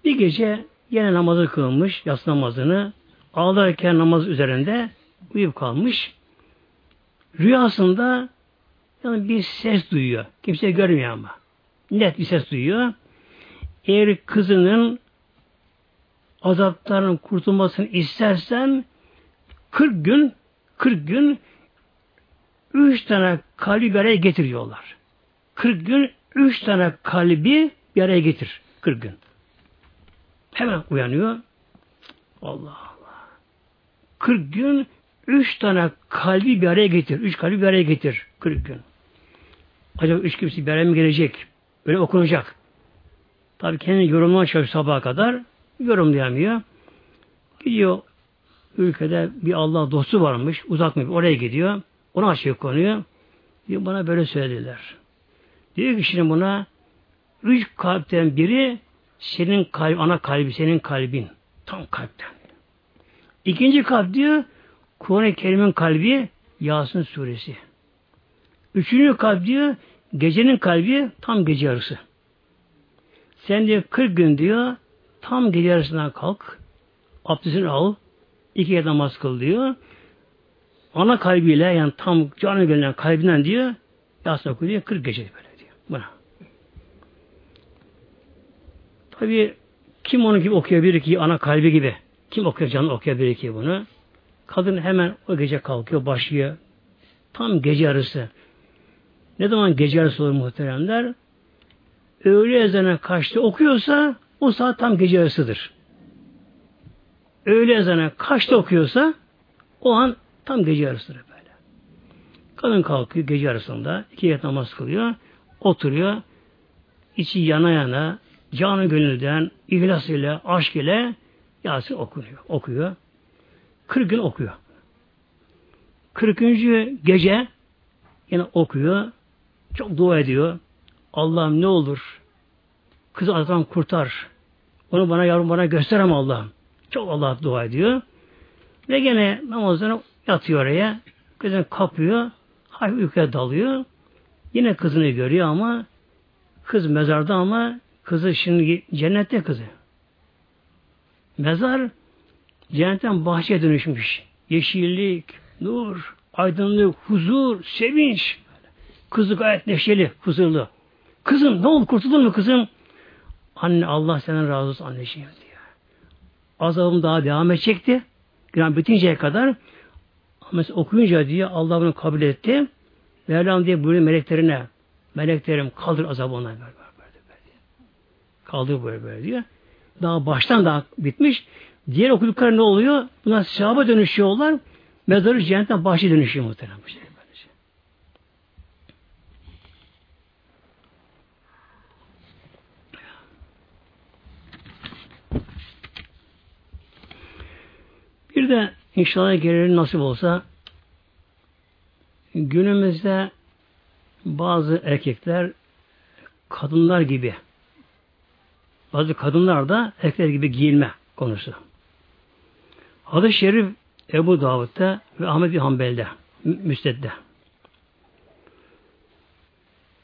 Bir gece yine namazı kılmış, yas namazını. Ağlarken namaz üzerinde uyup kalmış. Rüyasında yani bir ses duyuyor. Kimse görmüyor ama. Net bir ses duyuyor. Eğer kızının azaplarının kurtulmasını istersen 40 gün 40 gün 3 tane kalbi bir araya getiriyorlar. 40 gün 3 tane kalbi bir araya getir. 40 gün. Hemen uyanıyor. Allah. 40 gün 3 tane kalbi bir araya getir. 3 kalbi bir araya getir. 40 gün. Acaba 3 kimse bir araya mı gelecek? Böyle okunacak. Tabi kendini yorumlamaya çalışıyor sabaha kadar yorumlayamıyor. Gidiyor ülkede bir Allah dostu varmış. Uzak mı? Oraya gidiyor. Ona açıyor konuyu. Diyor bana böyle söylediler. Diyor ki şimdi buna üç kalpten biri senin kalp, ana kalbi, senin kalbin. Tam kalpten. İkinci kalp diyor Kur'an-ı Kerim'in kalbi Yasin suresi. Üçüncü kalp diyor gecenin kalbi tam gece yarısı. Sen diyor 40 gün diyor Tam gece yarısından kalk. Abdestini al. iki namaz kıl diyor. Ana kalbiyle yani tam canı gönlünden kalbinden diyor Yasin oku diyor. 40 gece böyle diyor. Buna. Tabi kim onun gibi okuyabilir ki ana kalbi gibi. Kim okuyor canlı okuyabilir ki bunu? Kadın hemen o gece kalkıyor, başlıyor. Tam gece yarısı. Ne zaman gece yarısı olur muhteremler? Öğle ezanı kaçta okuyorsa o saat tam gece yarısıdır. Öğle ezanı kaçta okuyorsa o an tam gece yarısıdır böyle. Kadın kalkıyor gece yarısında iki yet namaz kılıyor, oturuyor, içi yana yana, canı gönülden, ihlas ile, aşk ile Yasin okuyor. okuyor. 40 gün okuyor. 40. gece yine okuyor. Çok dua ediyor. Allah'ım ne olur kızı azaptan kurtar. Onu bana yavrum bana gösterem Allah'ım. Çok Allah dua ediyor. Ve gene namazını yatıyor oraya. Kızını kapıyor. Hafif uykuya dalıyor. Yine kızını görüyor ama kız mezarda ama kızı şimdi cennette kızı. Mezar cennetten bahçeye dönüşmüş. Yeşillik, nur, aydınlık, huzur, sevinç. Kızı gayet neşeli, huzurlu. Kızım ne oldu kurtuldun mu kızım? Anne Allah senden razı olsun anneciğim diyor. Azabım daha devam edecekti. Günah bitinceye kadar mesela okuyunca diye Allah bunu kabul etti. Mevlam diye buyuruyor meleklerine meleklerim kaldır azabı ona. Kaldır böyle böyle diyor. Daha baştan daha bitmiş. Diğer okudukları ne oluyor? Bunlar sevaba dönüşüyorlar. Mezarı cennetten bahçe dönüşüyor muhtemelen. Bu şey. Bir de inşallah gelelim nasip olsa günümüzde bazı erkekler kadınlar gibi bazı kadınlar da erkekler gibi giyinme konusu. Hadis-i Şerif Ebu Davud'da ve Ahmet bin Hanbel'de Müsted'de.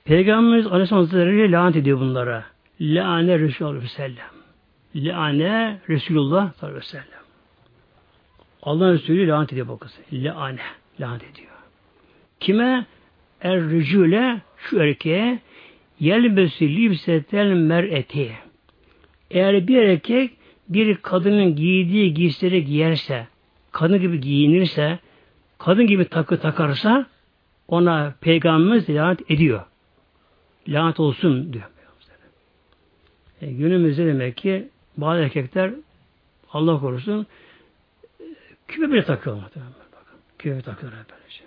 Peygamberimiz Aleyhisselam Hazretleri lanet ediyor bunlara. Lâne Resulullah sellem. Lâne Resulullah sallallahu aleyhi ve sellem. Allah Resulü lanet ediyor bakın. Lâne. Lanet ediyor. Kime? Er rücüle şu erkeğe yelbesü libsetel mer'eti. Eğer bir erkek bir kadının giydiği giysileri giyerse, kadın gibi giyinirse, kadın gibi takı takarsa ona peygamberimiz lanet ediyor. Lanet olsun diyor. E, günümüzde demek ki bazı erkekler Allah korusun küpe bile takıyorlar. Küpe takıyorlar böylece.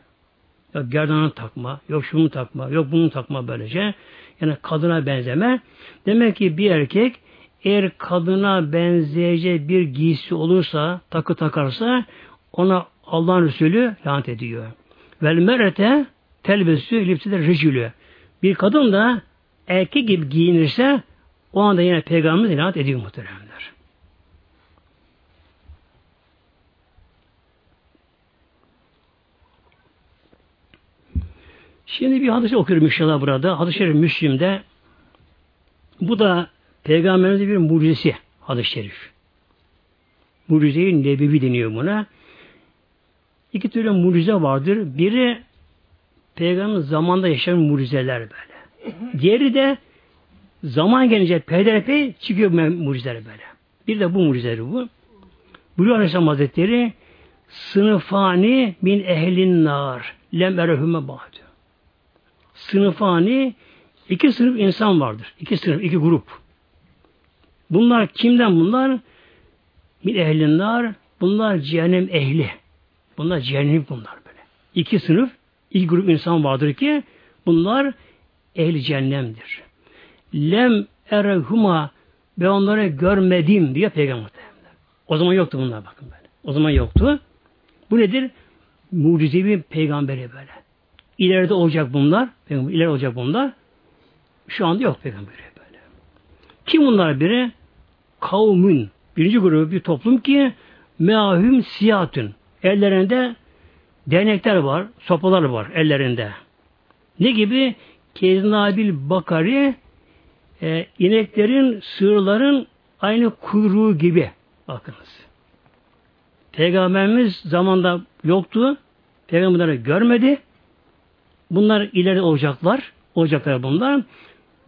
Yok gerdanını takma, yok şunu takma, yok bunu takma böylece. Yani kadına benzeme. Demek ki bir erkek eğer kadına benzeyecek bir giysi olursa, takı takarsa ona Allah'ın Resulü lanet ediyor. Vel merete telbesü lipside rejülü. Bir kadın da erkek gibi giyinirse o anda yine peygamberimiz lanet ediyor muhteremler. Şimdi bir hadis okuyorum inşallah burada. Hadis-i Müslim'de bu da Peygamberimizin bir mucizesi hadis-i şerif. Mucize-i Nebevi deniyor buna. İki türlü mucize vardır. Biri Peygamber zamanında yaşayan mucizeler böyle. Diğeri de zaman gelince peyderpey çıkıyor mucizeler böyle. Bir de bu mucizeleri bu. Buyuruyor Aleyhisselam Hazretleri sınıfani min ehlin nar lem erhüme ba'du. Sınıfani iki sınıf insan vardır. İki sınıf, iki grup. Bunlar kimden bunlar? Bir ehlinler, bunlar cehennem ehli. Bunlar cehennem bunlar böyle. İki sınıf, iki grup insan vardır ki bunlar ehli cehennemdir. Lem erehuma ve onları görmedim diye peygamber. O zaman yoktu bunlar bakın böyle. O zaman yoktu. Bu nedir? Mucizevi peygamberi böyle. İleride olacak bunlar. Peygamber, ileride olacak bunlar. Şu anda yok peygamberi. Kim bunlar biri? Kavmün. Birinci grubu bir toplum ki meahüm siyatün. Ellerinde dernekler var, sopalar var ellerinde. Ne gibi? Keznabil bakari e, ineklerin, sığırların aynı kuyruğu gibi. Bakınız. Peygamberimiz zamanda yoktu. Peygamberleri görmedi. Bunlar ileri olacaklar. Olacaklar bunlar.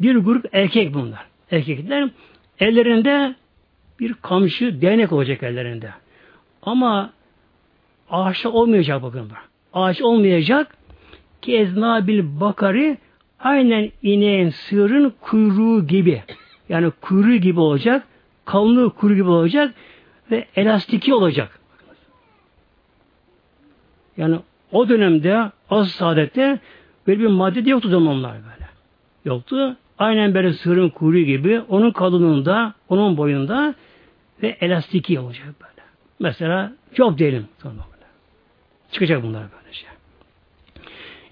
Bir grup erkek bunlar. Erkekler ellerinde bir kamçı, değnek olacak ellerinde. Ama ağaçta olmayacak bakın. Ağaç olmayacak ki eznabil bakari aynen ineğin, sığırın kuyruğu gibi. Yani kuyruğu gibi olacak, kalınlığı kuyruğu gibi olacak ve elastiki olacak. Yani o dönemde az saadette böyle bir madde de yoktu zamanlar böyle. Yoktu. Aynen böyle sığırın kuyruğu gibi onun kalınlığında, onun boyunda ve elastiki olacak böyle. Mesela çok derin. Tamam böyle. Çıkacak bunlar böylece.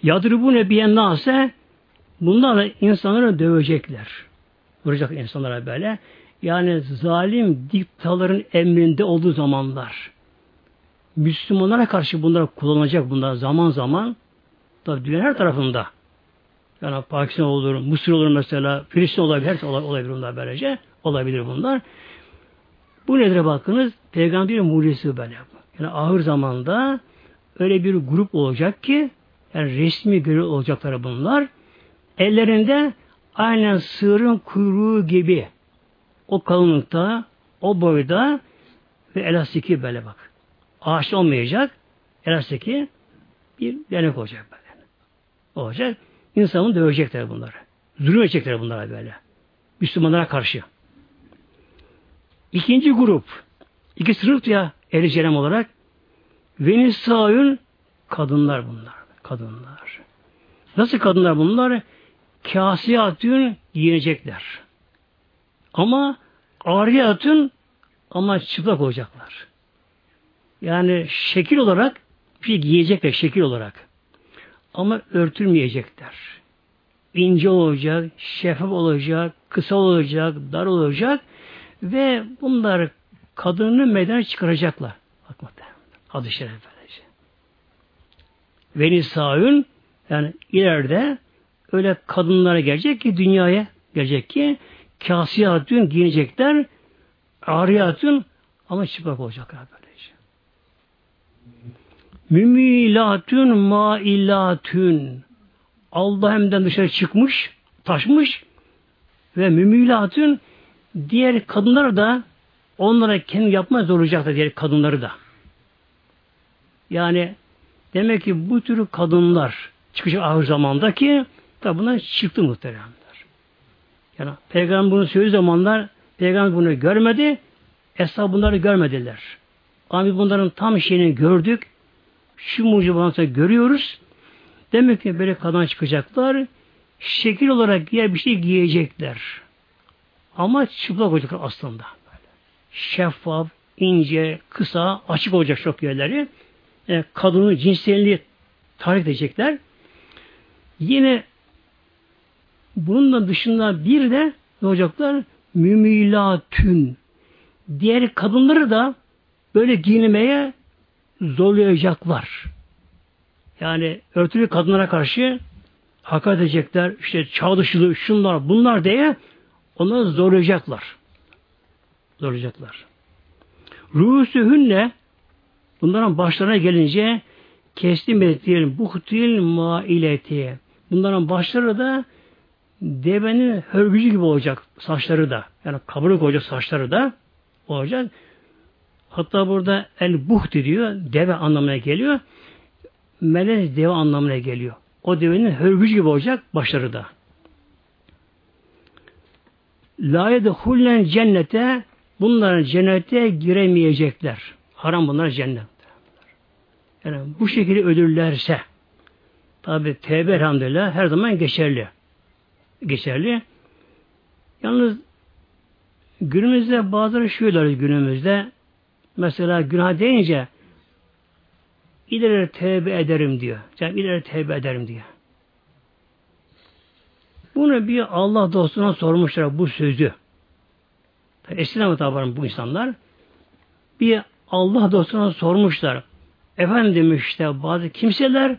Yadırı bu nebiyen nase bunlarla insanları dövecekler. Vuracak insanlara böyle. Yani zalim diktaların emrinde olduğu zamanlar Müslümanlara karşı bunlar kullanacak bunlar zaman zaman tabi dünya her tarafında yani Pakistan olur, Mısır olur mesela, Filistin olabilir, her şey olabilir bunlar böylece. Olabilir bunlar. Bu nedir bakınız? Peygamberin mucizesi böyle. Yani ahır zamanda öyle bir grup olacak ki yani resmi görev olacakları bunlar. Ellerinde aynen sığırın kuyruğu gibi o kalınlıkta, o boyda ve elastiki böyle bak. Ağaç olmayacak, elastiki bir denek olacak böyle. Olacak. İnsanı dövecekler bunları. Zulüm edecekler bunlara böyle. Müslümanlara karşı. İkinci grup. iki sınıf ya ehli olarak Venisayun kadınlar bunlar. Kadınlar. Nasıl kadınlar bunlar? Kasiyatün giyinecekler. Ama ariyatün ama çıplak olacaklar. Yani şekil olarak bir şey giyecekler şekil olarak. Ama örtülmeyecekler. İnce olacak, şeffaf olacak, kısa olacak, dar olacak ve bunlar kadını meydana çıkaracaklar. Bak Adı şeref böylece. Ve nisaün yani ileride öyle kadınlara gelecek ki dünyaya gelecek ki kasiyatün giyecekler ariyatün ama çıplak olacaklar böylece. Mümilatün mailatün Allah hemden dışarı çıkmış, taşmış ve mümilatün diğer kadınlar da onlara kendi yapmaz olacaklar diğer kadınları da. Yani demek ki bu tür kadınlar çıkacak ahir zamandaki tabi bunlar çıktı muhteremler. Yani peygamber bunu söylediği zamanlar peygamber bunu görmedi, Eshab bunları görmediler. Ama bunların tam şeyini gördük. Şu mucizeleri görüyoruz. Demek ki böyle kadın çıkacaklar. Şekil olarak diğer bir şey giyecekler. Ama çıplak olacaklar aslında. Şeffaf, ince, kısa, açık olacak çok yerleri. Yani kadının cinselliği tarif edecekler. Yine bunun dışında bir de ne olacaklar? Mümilatün. Diğer kadınları da böyle giyinmeye zorlayacaklar. Yani örtülü kadınlara karşı hakaret edecekler, işte çağ dışılığı, şunlar, bunlar diye onları zorlayacaklar. Zorlayacaklar. Ruhusühünne bunların başlarına gelince kestim ettiğin buhtil maileti. Bunların başları da devenin hörgücü gibi olacak saçları da. Yani kabarık olacak saçları da olacak. Hatta burada el buhti diyor. Deve anlamına geliyor. Melez deve anlamına geliyor. O devenin hörgücü gibi olacak başları da. La yedhullen cennete bunların cennete giremeyecekler. Haram bunlar cennet. Yani bu şekilde ölürlerse tabi tevbe elhamdülillah her zaman geçerli. Geçerli. Yalnız günümüzde bazıları şöyle günümüzde mesela günah deyince ileri tevbe ederim diyor. Yani ileri tevbe ederim diyor. Bunu bir Allah dostuna sormuşlar bu sözü. Eskiden tabi bu insanlar. Bir Allah dostuna sormuşlar. Efendim demişler bazı kimseler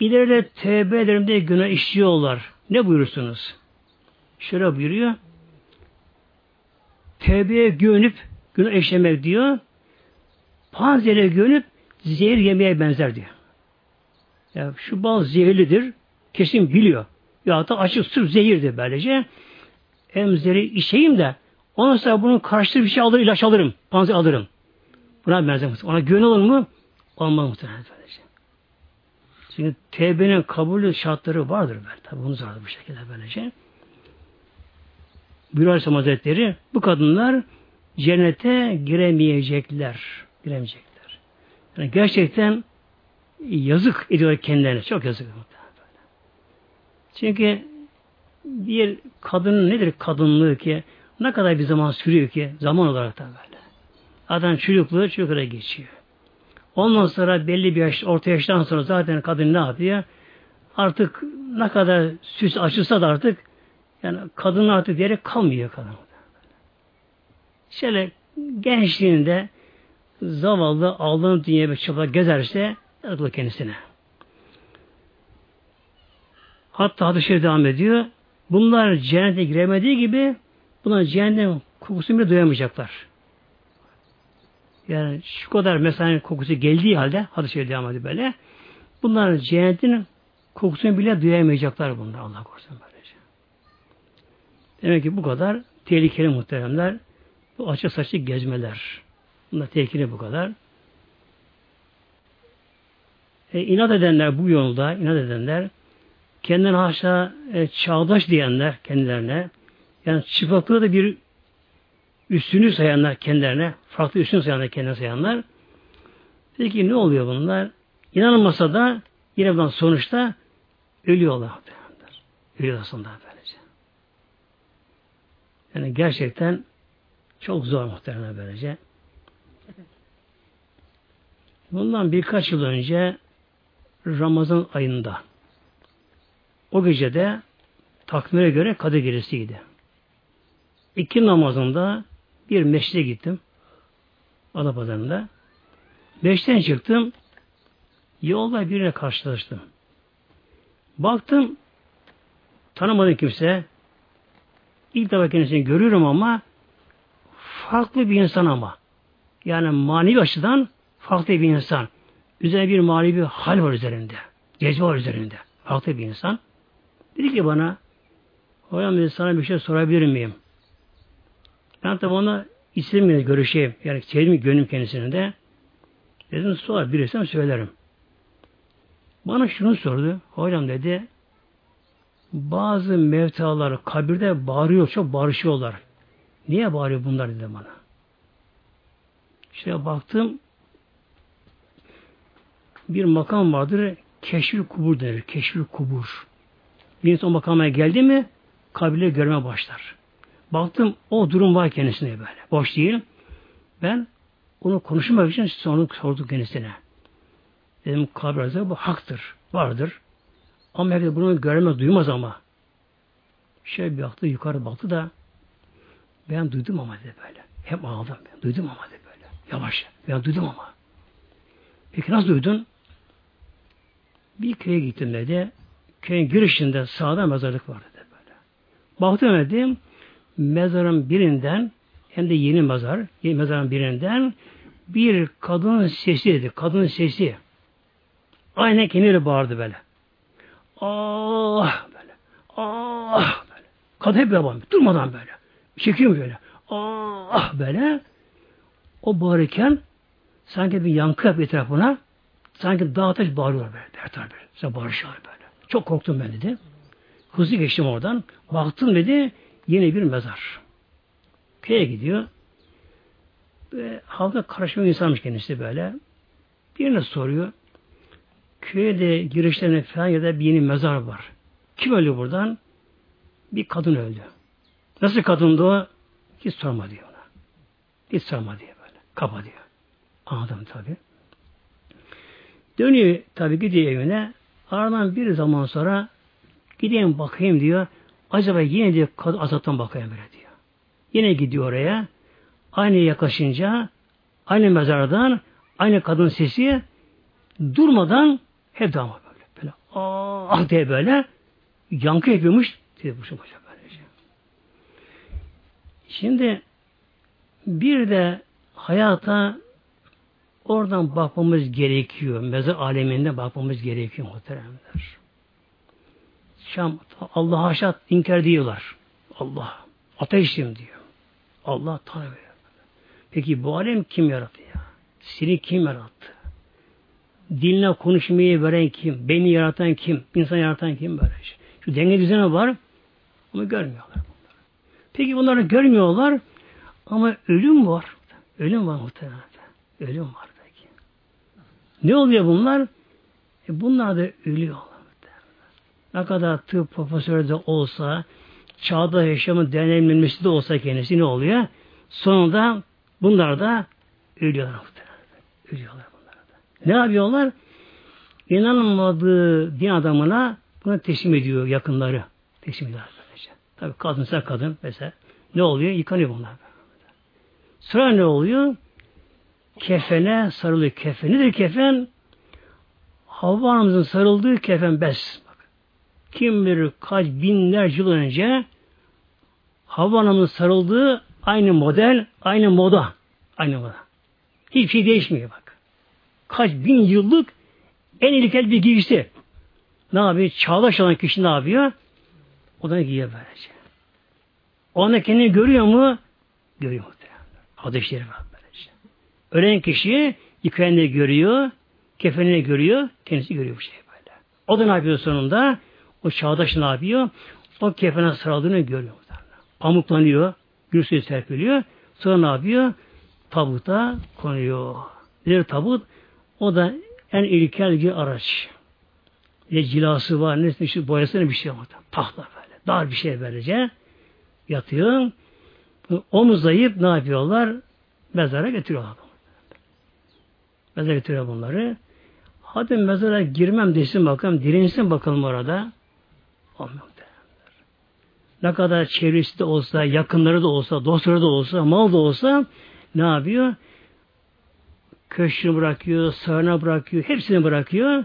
ileride tevbe ederim diye günah işliyorlar. Ne buyurursunuz? Şöyle buyuruyor. Tevbeye gönüp günah işlemek diyor. Panzere gönüp zehir yemeye benzer diyor. Ya şu bal zehirlidir. Kesin biliyor. Ya da açık sırf zehirdir böylece. Hem zehri içeyim de Ondan sonra bunun karşılığı bir şey alır, ilaç alırım. Panzehir alırım. Buna benzer Ona güven olur mu? Olmaz muhtemelen böylece. Çünkü tevbenin kabulü şartları vardır böyle. Tabi bunu vardır bu şekilde böylece. Buyuruyor Aleyhisselam Hazretleri bu kadınlar cennete giremeyecekler. Giremeyecekler. Yani gerçekten yazık ediyor kendilerine. Çok yazık. Çünkü bir kadının nedir kadınlığı ki ne kadar bir zaman sürüyor ki zaman olarak da böyle. Adam çocukluğu çocuklara geçiyor. Ondan sonra belli bir yaş, orta yaştan sonra zaten kadın ne yapıyor? Artık ne kadar süs açılsa da artık yani kadın artık yere kalmıyor kadın. Şöyle gençliğinde zavallı aldığın dünyaya bir çıplak gezerse yazıklı kendisine. Hatta hadis devam ediyor. Bunlar cennete giremediği gibi bunlar cehennem kokusunu bile duyamayacaklar. Yani şu kadar mesela kokusu geldiği halde hadis devam ediyor böyle. Bunlar cennetin kokusunu bile duyamayacaklar bunlar Allah korusun böylece. Demek ki bu kadar tehlikeli muhteremler. Bu açık saçlı gezmeler. Bunlar tehlikeli bu kadar. E, inat edenler bu yolda, inat edenler kendine haşa e, çağdaş diyenler kendilerine yani çıplaklığı da bir üstünü sayanlar kendilerine, farklı üstünü sayanlar kendine sayanlar. Peki ne oluyor bunlar? İnanılmasa da yine bundan sonuçta ölüyorlar. Ölüyor aslında böylece. Yani gerçekten çok zor muhtemelen böylece. Bundan birkaç yıl önce Ramazan ayında o gecede takvime göre Kadir Gecesi'ydi. İki namazında bir meşride gittim. Adapazarı'nda. Beşten çıktım. Yolda birine karşılaştım. Baktım tanımadım kimse. İlk defa kendisini görüyorum ama farklı bir insan ama. Yani manevi açıdan farklı bir insan. Üzerine bir manevi hal var üzerinde. Cezbe var üzerinde. Farklı bir insan. Dedi ki bana hocam dedi sana bir şey sorabilir miyim? Ben tabi ona isimle görüşeyim. Yani sevdim gönlüm kendisine de. Dedim sor birisem söylerim. Bana şunu sordu. Hocam dedi bazı mevtalar kabirde bağırıyor, çok bağırışıyorlar. Niye bağırıyor bunlar dedi bana. İşte baktım bir makam vardır keşfül kubur denir. Keşfül kubur. Bir insan makama geldi mi kabirleri görme başlar. Baktım o durum var kendisine böyle. Boş değil. Ben onu konuşmak için sonra sordum kendisine. Dedim kabir bu haktır. Vardır. Ama herkes bunu göremez, duymaz ama. Şöyle bir baktı, yukarı baktı da ben duydum ama dedi böyle. Hep ağladım. Ben duydum ama dedi böyle. Yavaş. Ben duydum ama. Peki nasıl duydun? Bir köye gittim dedi. Köyün girişinde sağda mezarlık vardı dedi böyle. Baktım dedim mezarın birinden hem de yeni mezar, yeni mezarın birinden bir kadının sesi dedi. Kadının sesi. Aynen kendileri bağırdı böyle. Ah böyle. Ah böyle. Kadın hep böyle Durmadan böyle. Çekiyor böyle. Ah böyle. O bağırırken sanki bir yankı yap etrafına sanki dağ ateş bağırıyor böyle. Her taraf böyle. Sen bağırışıyor böyle. Çok korktum ben dedi. Hızlı geçtim oradan. Baktım dedi yeni bir mezar. Köye gidiyor. Ve halka karışma insanmış kendisi böyle. Birine soruyor. Köyde girişlerine falan yerde bir yeni mezar var. Kim öldü buradan? Bir kadın öldü. Nasıl kadındı o? Hiç sorma diyor ona. Hiç sorma diyor böyle. Kapa diyor. Anladım tabi. Dönüyor tabi gidiyor evine. Aradan bir zaman sonra gideyim bakayım diyor. Acaba yine diyor kadın azaptan bakayım böyle diyor. Yine gidiyor oraya. Aynı yaklaşınca aynı mezardan aynı kadın sesi durmadan hep devam böyle. Böyle ah diye böyle yankı yapıyormuş diye bu böylece. Şimdi bir de hayata oradan bakmamız gerekiyor. Mezar aleminde bakmamız gerekiyor muhteremler. Şam Allah haşat inkar diyorlar. Allah ateşim diyor. Allah tanımıyor. Peki bu alem kim yarattı ya? Seni kim yarattı? Diline konuşmayı veren kim? Beni yaratan kim? İnsan yaratan kim böyle şey? Şu denge düzeni var ama görmüyorlar. Peki bunları görmüyorlar ama ölüm var. Ölüm var muhtemelen. Ölüm var peki. Ne oluyor bunlar? E bunlar da ölüyorlar. Ne kadar tıp profesörü de olsa, çağda yaşamın deneyimlenmesi de olsa kendisi ne oluyor? Sonunda bunlar da ölüyorlar muhtemelen. Ölüyorlar bunlar da. Ne yapıyorlar? İnanmadığı din adamına bunu teslim ediyor yakınları. Teslim ediyor arkadaşlar. Tabi kadınsa kadın mesela. Ne oluyor? Yıkanıyor bunlar. Sonra ne oluyor? Kefene sarılıyor. Kefen. Nedir kefen? Havva anamızın sarıldığı kefen bes. Bak. Kim bilir kaç binlerce yıl önce Havva anamızın sarıldığı aynı model, aynı moda. Aynı moda. Hiçbir şey değişmiyor bak. Kaç bin yıllık en ilkel bir giysi. Ne yapıyor? Çağdaş olan kişi ne yapıyor? O da giyiyor böylece. O anda kendini görüyor mu? Görüyor muhtemelen. Hadisleri var böylece. Ölen kişi yıkayanını görüyor, kefenini görüyor, kendisi görüyor bu şey böyle. O da ne yapıyor sonunda? O çağdaş ne yapıyor? O kefene sarıldığını görüyor. Pamuklanıyor, gül suyu serpiliyor. Sonra ne yapıyor? Tabuta konuyor. Nedir tabut? O da en ilkel bir araç. Ne cilası var, ne işte boyası ne bir şey var. Tahta. Dar bir şey böylece. Yatıyor. Omuzlayıp ne yapıyorlar? Mezara getiriyorlar. Mezara getiriyor bunları. Hadi mezara girmem desin bakalım, dirensin bakalım orada. Olmuyor. Ne kadar çevresi de olsa, yakınları da olsa, dostları da olsa, mal da olsa ne yapıyor? Köşkünü bırakıyor, sağına bırakıyor, hepsini bırakıyor.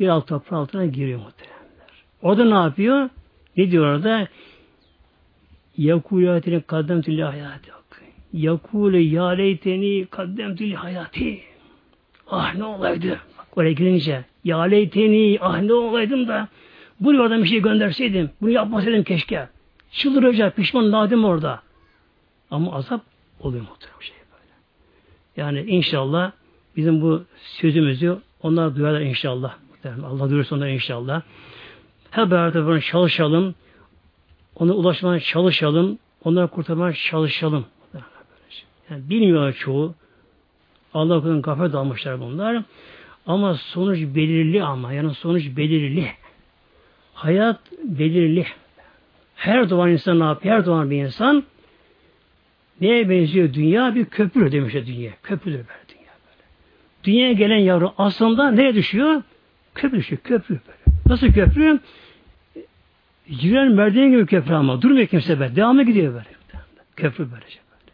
Bir alt toprağı altına giriyor muhtemelenler. O da ne yapıyor? Ne diyor orada? Yakulatine kaddemtül hayatı. Yakule ya leyteni kaddemtül hayati. Ah ne olaydı. Bak oraya girince. Ya leyteni ah ne olaydım da buraya oradan bir şey gönderseydim. Bunu yapmasaydım keşke. Çıldıracak pişman nadim orada. Ama azap oluyor muhtemelen şey böyle. Yani inşallah bizim bu sözümüzü onlar duyarlar inşallah. Allah duyursa onlar inşallah. Hep beraber bunu çalışalım. Ona ulaşmaya çalışalım. Onları kurtarmaya çalışalım. Yani bilmiyor çoğu. Allah okulun kafa dalmışlar bunlar. Ama sonuç belirli ama. Yani sonuç belirli. Hayat belirli. Her doğan insan ne yapıyor? Her doğan bir insan neye benziyor dünya? Bir köprü demişler dünya. Köprüdür böyle dünya böyle. Dünyaya gelen yavru aslında nereye düşüyor? Köprü düşüyor. Köprü böyle. Nasıl köprü? Giren merdiven gibi köprü ama. Durmuyor kimse böyle. Devamlı gidiyor böyle. Köprü böylece böyle.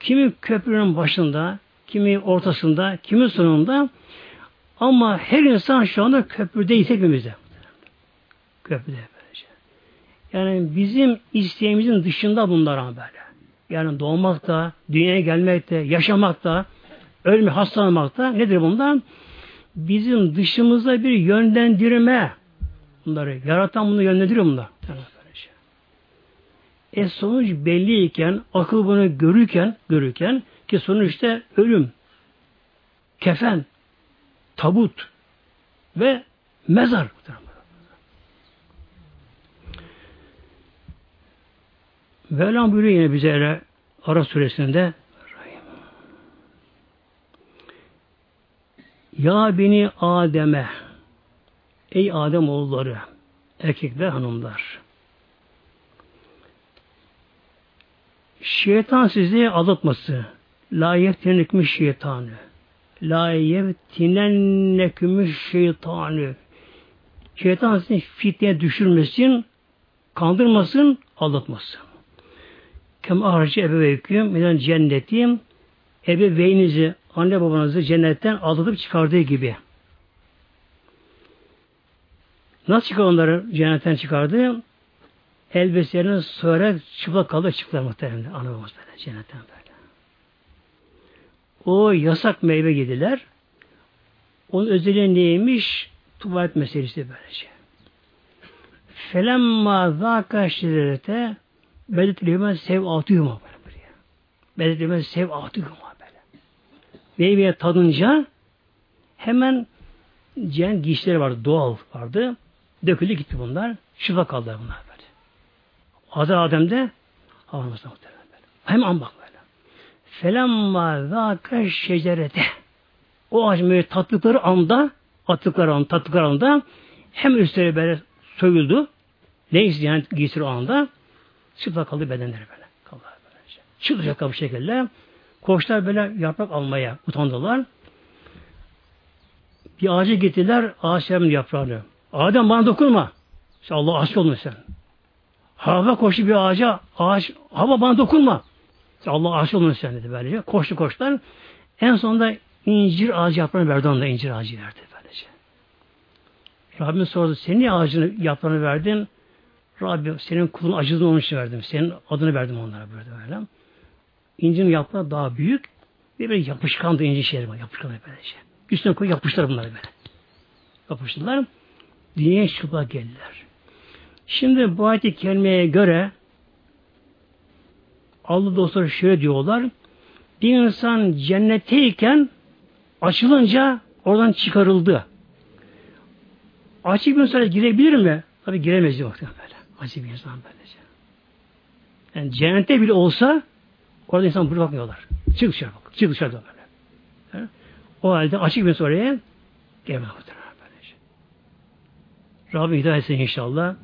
Kimi köprünün başında, kimi ortasında, kimi sonunda ama her insan şu anda köprüdeyiz hepimizde. Köprüde böylece. Yani bizim isteğimizin dışında bunlar ama böyle. Yani doğmakta, dünyaya gelmekte, yaşamakta, ölme, hastalanmakta nedir bundan? Bizim dışımızda bir yönlendirme bunları. Yaratan bunu yönlendiriyor bunlar. E sonuç belliyken, akıl bunu görürken, görürken ki sonuçta ölüm, kefen, tabut ve mezar. Mevlam buyuruyor yine bize Ara suresinde Ya beni Adem'e Ey Adem oğulları erkekler hanımlar. Şeytan sizi aldatması. La yeftenekmiş şeytanı. La yeftinennekümüş şeytanı. Şeytan sizi fitneye düşürmesin kandırmasın aldatmasın. Kem ahrici ebeveyküm minen cennetim. Ebeveyninizi, anne babanızı cennetten aldatıp çıkardığı gibi. Nasıl çıkar onları cennetten çıkardı? Elbiselerini soyarak çıplak kaldı çıplak muhtemelen. Anne babamız böyle cennetten böyle. O yasak meyve yediler. Onun özelliği neymiş? Tuvalet meselesi böylece. Felemma zâka şiddete Bedet-i sev altı yuma böyle buraya. Bedet-i sev altı yuma böyle. Meyveye tadınca hemen cihan giysileri vardı, doğal vardı. Döküldü gitti bunlar. Şifa kaldı bunlar böyle. Adı Adem'de havanımızda muhtemelen böyle. Hem an bak böyle. Felemma zâke şecerete. O ağaç böyle tatlıkları anda, attıkları anda, tatlıkları anda hem üstleri böyle soyuldu. Ne isteyen giysir o anda. Çıplak kaldı bedenleri böyle. Kaldı böylece. Çıplak bu şekilde. Koçlar böyle yaprak almaya utandılar. Bir ağaca gittiler, ağaç yemin yaprağını. Adem bana dokunma. İşte Allah aşk olmuş sen. Hava koştu bir ağaca, ağaç, hava bana dokunma. İşte Allah aşk olmuş sen dedi böylece. Koştu koştular. En sonunda incir ağacı yaprağını verdi onda incir ağacı verdi böylece. Rabbim sordu, senin niye ağacını yaprağını verdin? Rabbim senin kulun acıdığını onun için verdim. Senin adını verdim onlara böyle böyle. İncirin yaprağı daha büyük ve böyle yapışkan da incir şeyleri var. Yapışkan böylece. Üstüne koy yapıştılar bunları böyle. Yapıştılar. Dünyaya çıplak geldiler. Şimdi bu ayet-i kerimeye göre Allah dostları şöyle diyorlar. Bir insan cennetteyken açılınca oradan çıkarıldı. Açık bir insan girebilir mi? Tabi giremez yok böyle. Açık bir insan böylece. Yani cennette bile olsa orada insan bırakmıyorlar. Çık dışarı bak. Çık dışarıda böyle. Yani, o halde açık bir oraya. Böylece. Rabbim hidayet etsin inşallah.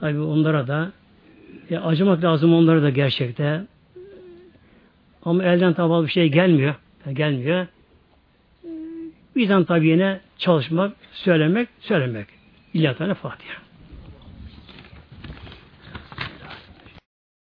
Tabi onlara da ya acımak lazım onlara da gerçekte. Ama elden tabi bir şey gelmiyor. Gelmiyor. Bizden tabi yine çalışmak, söylemek, söylemek. İlla Fatiha.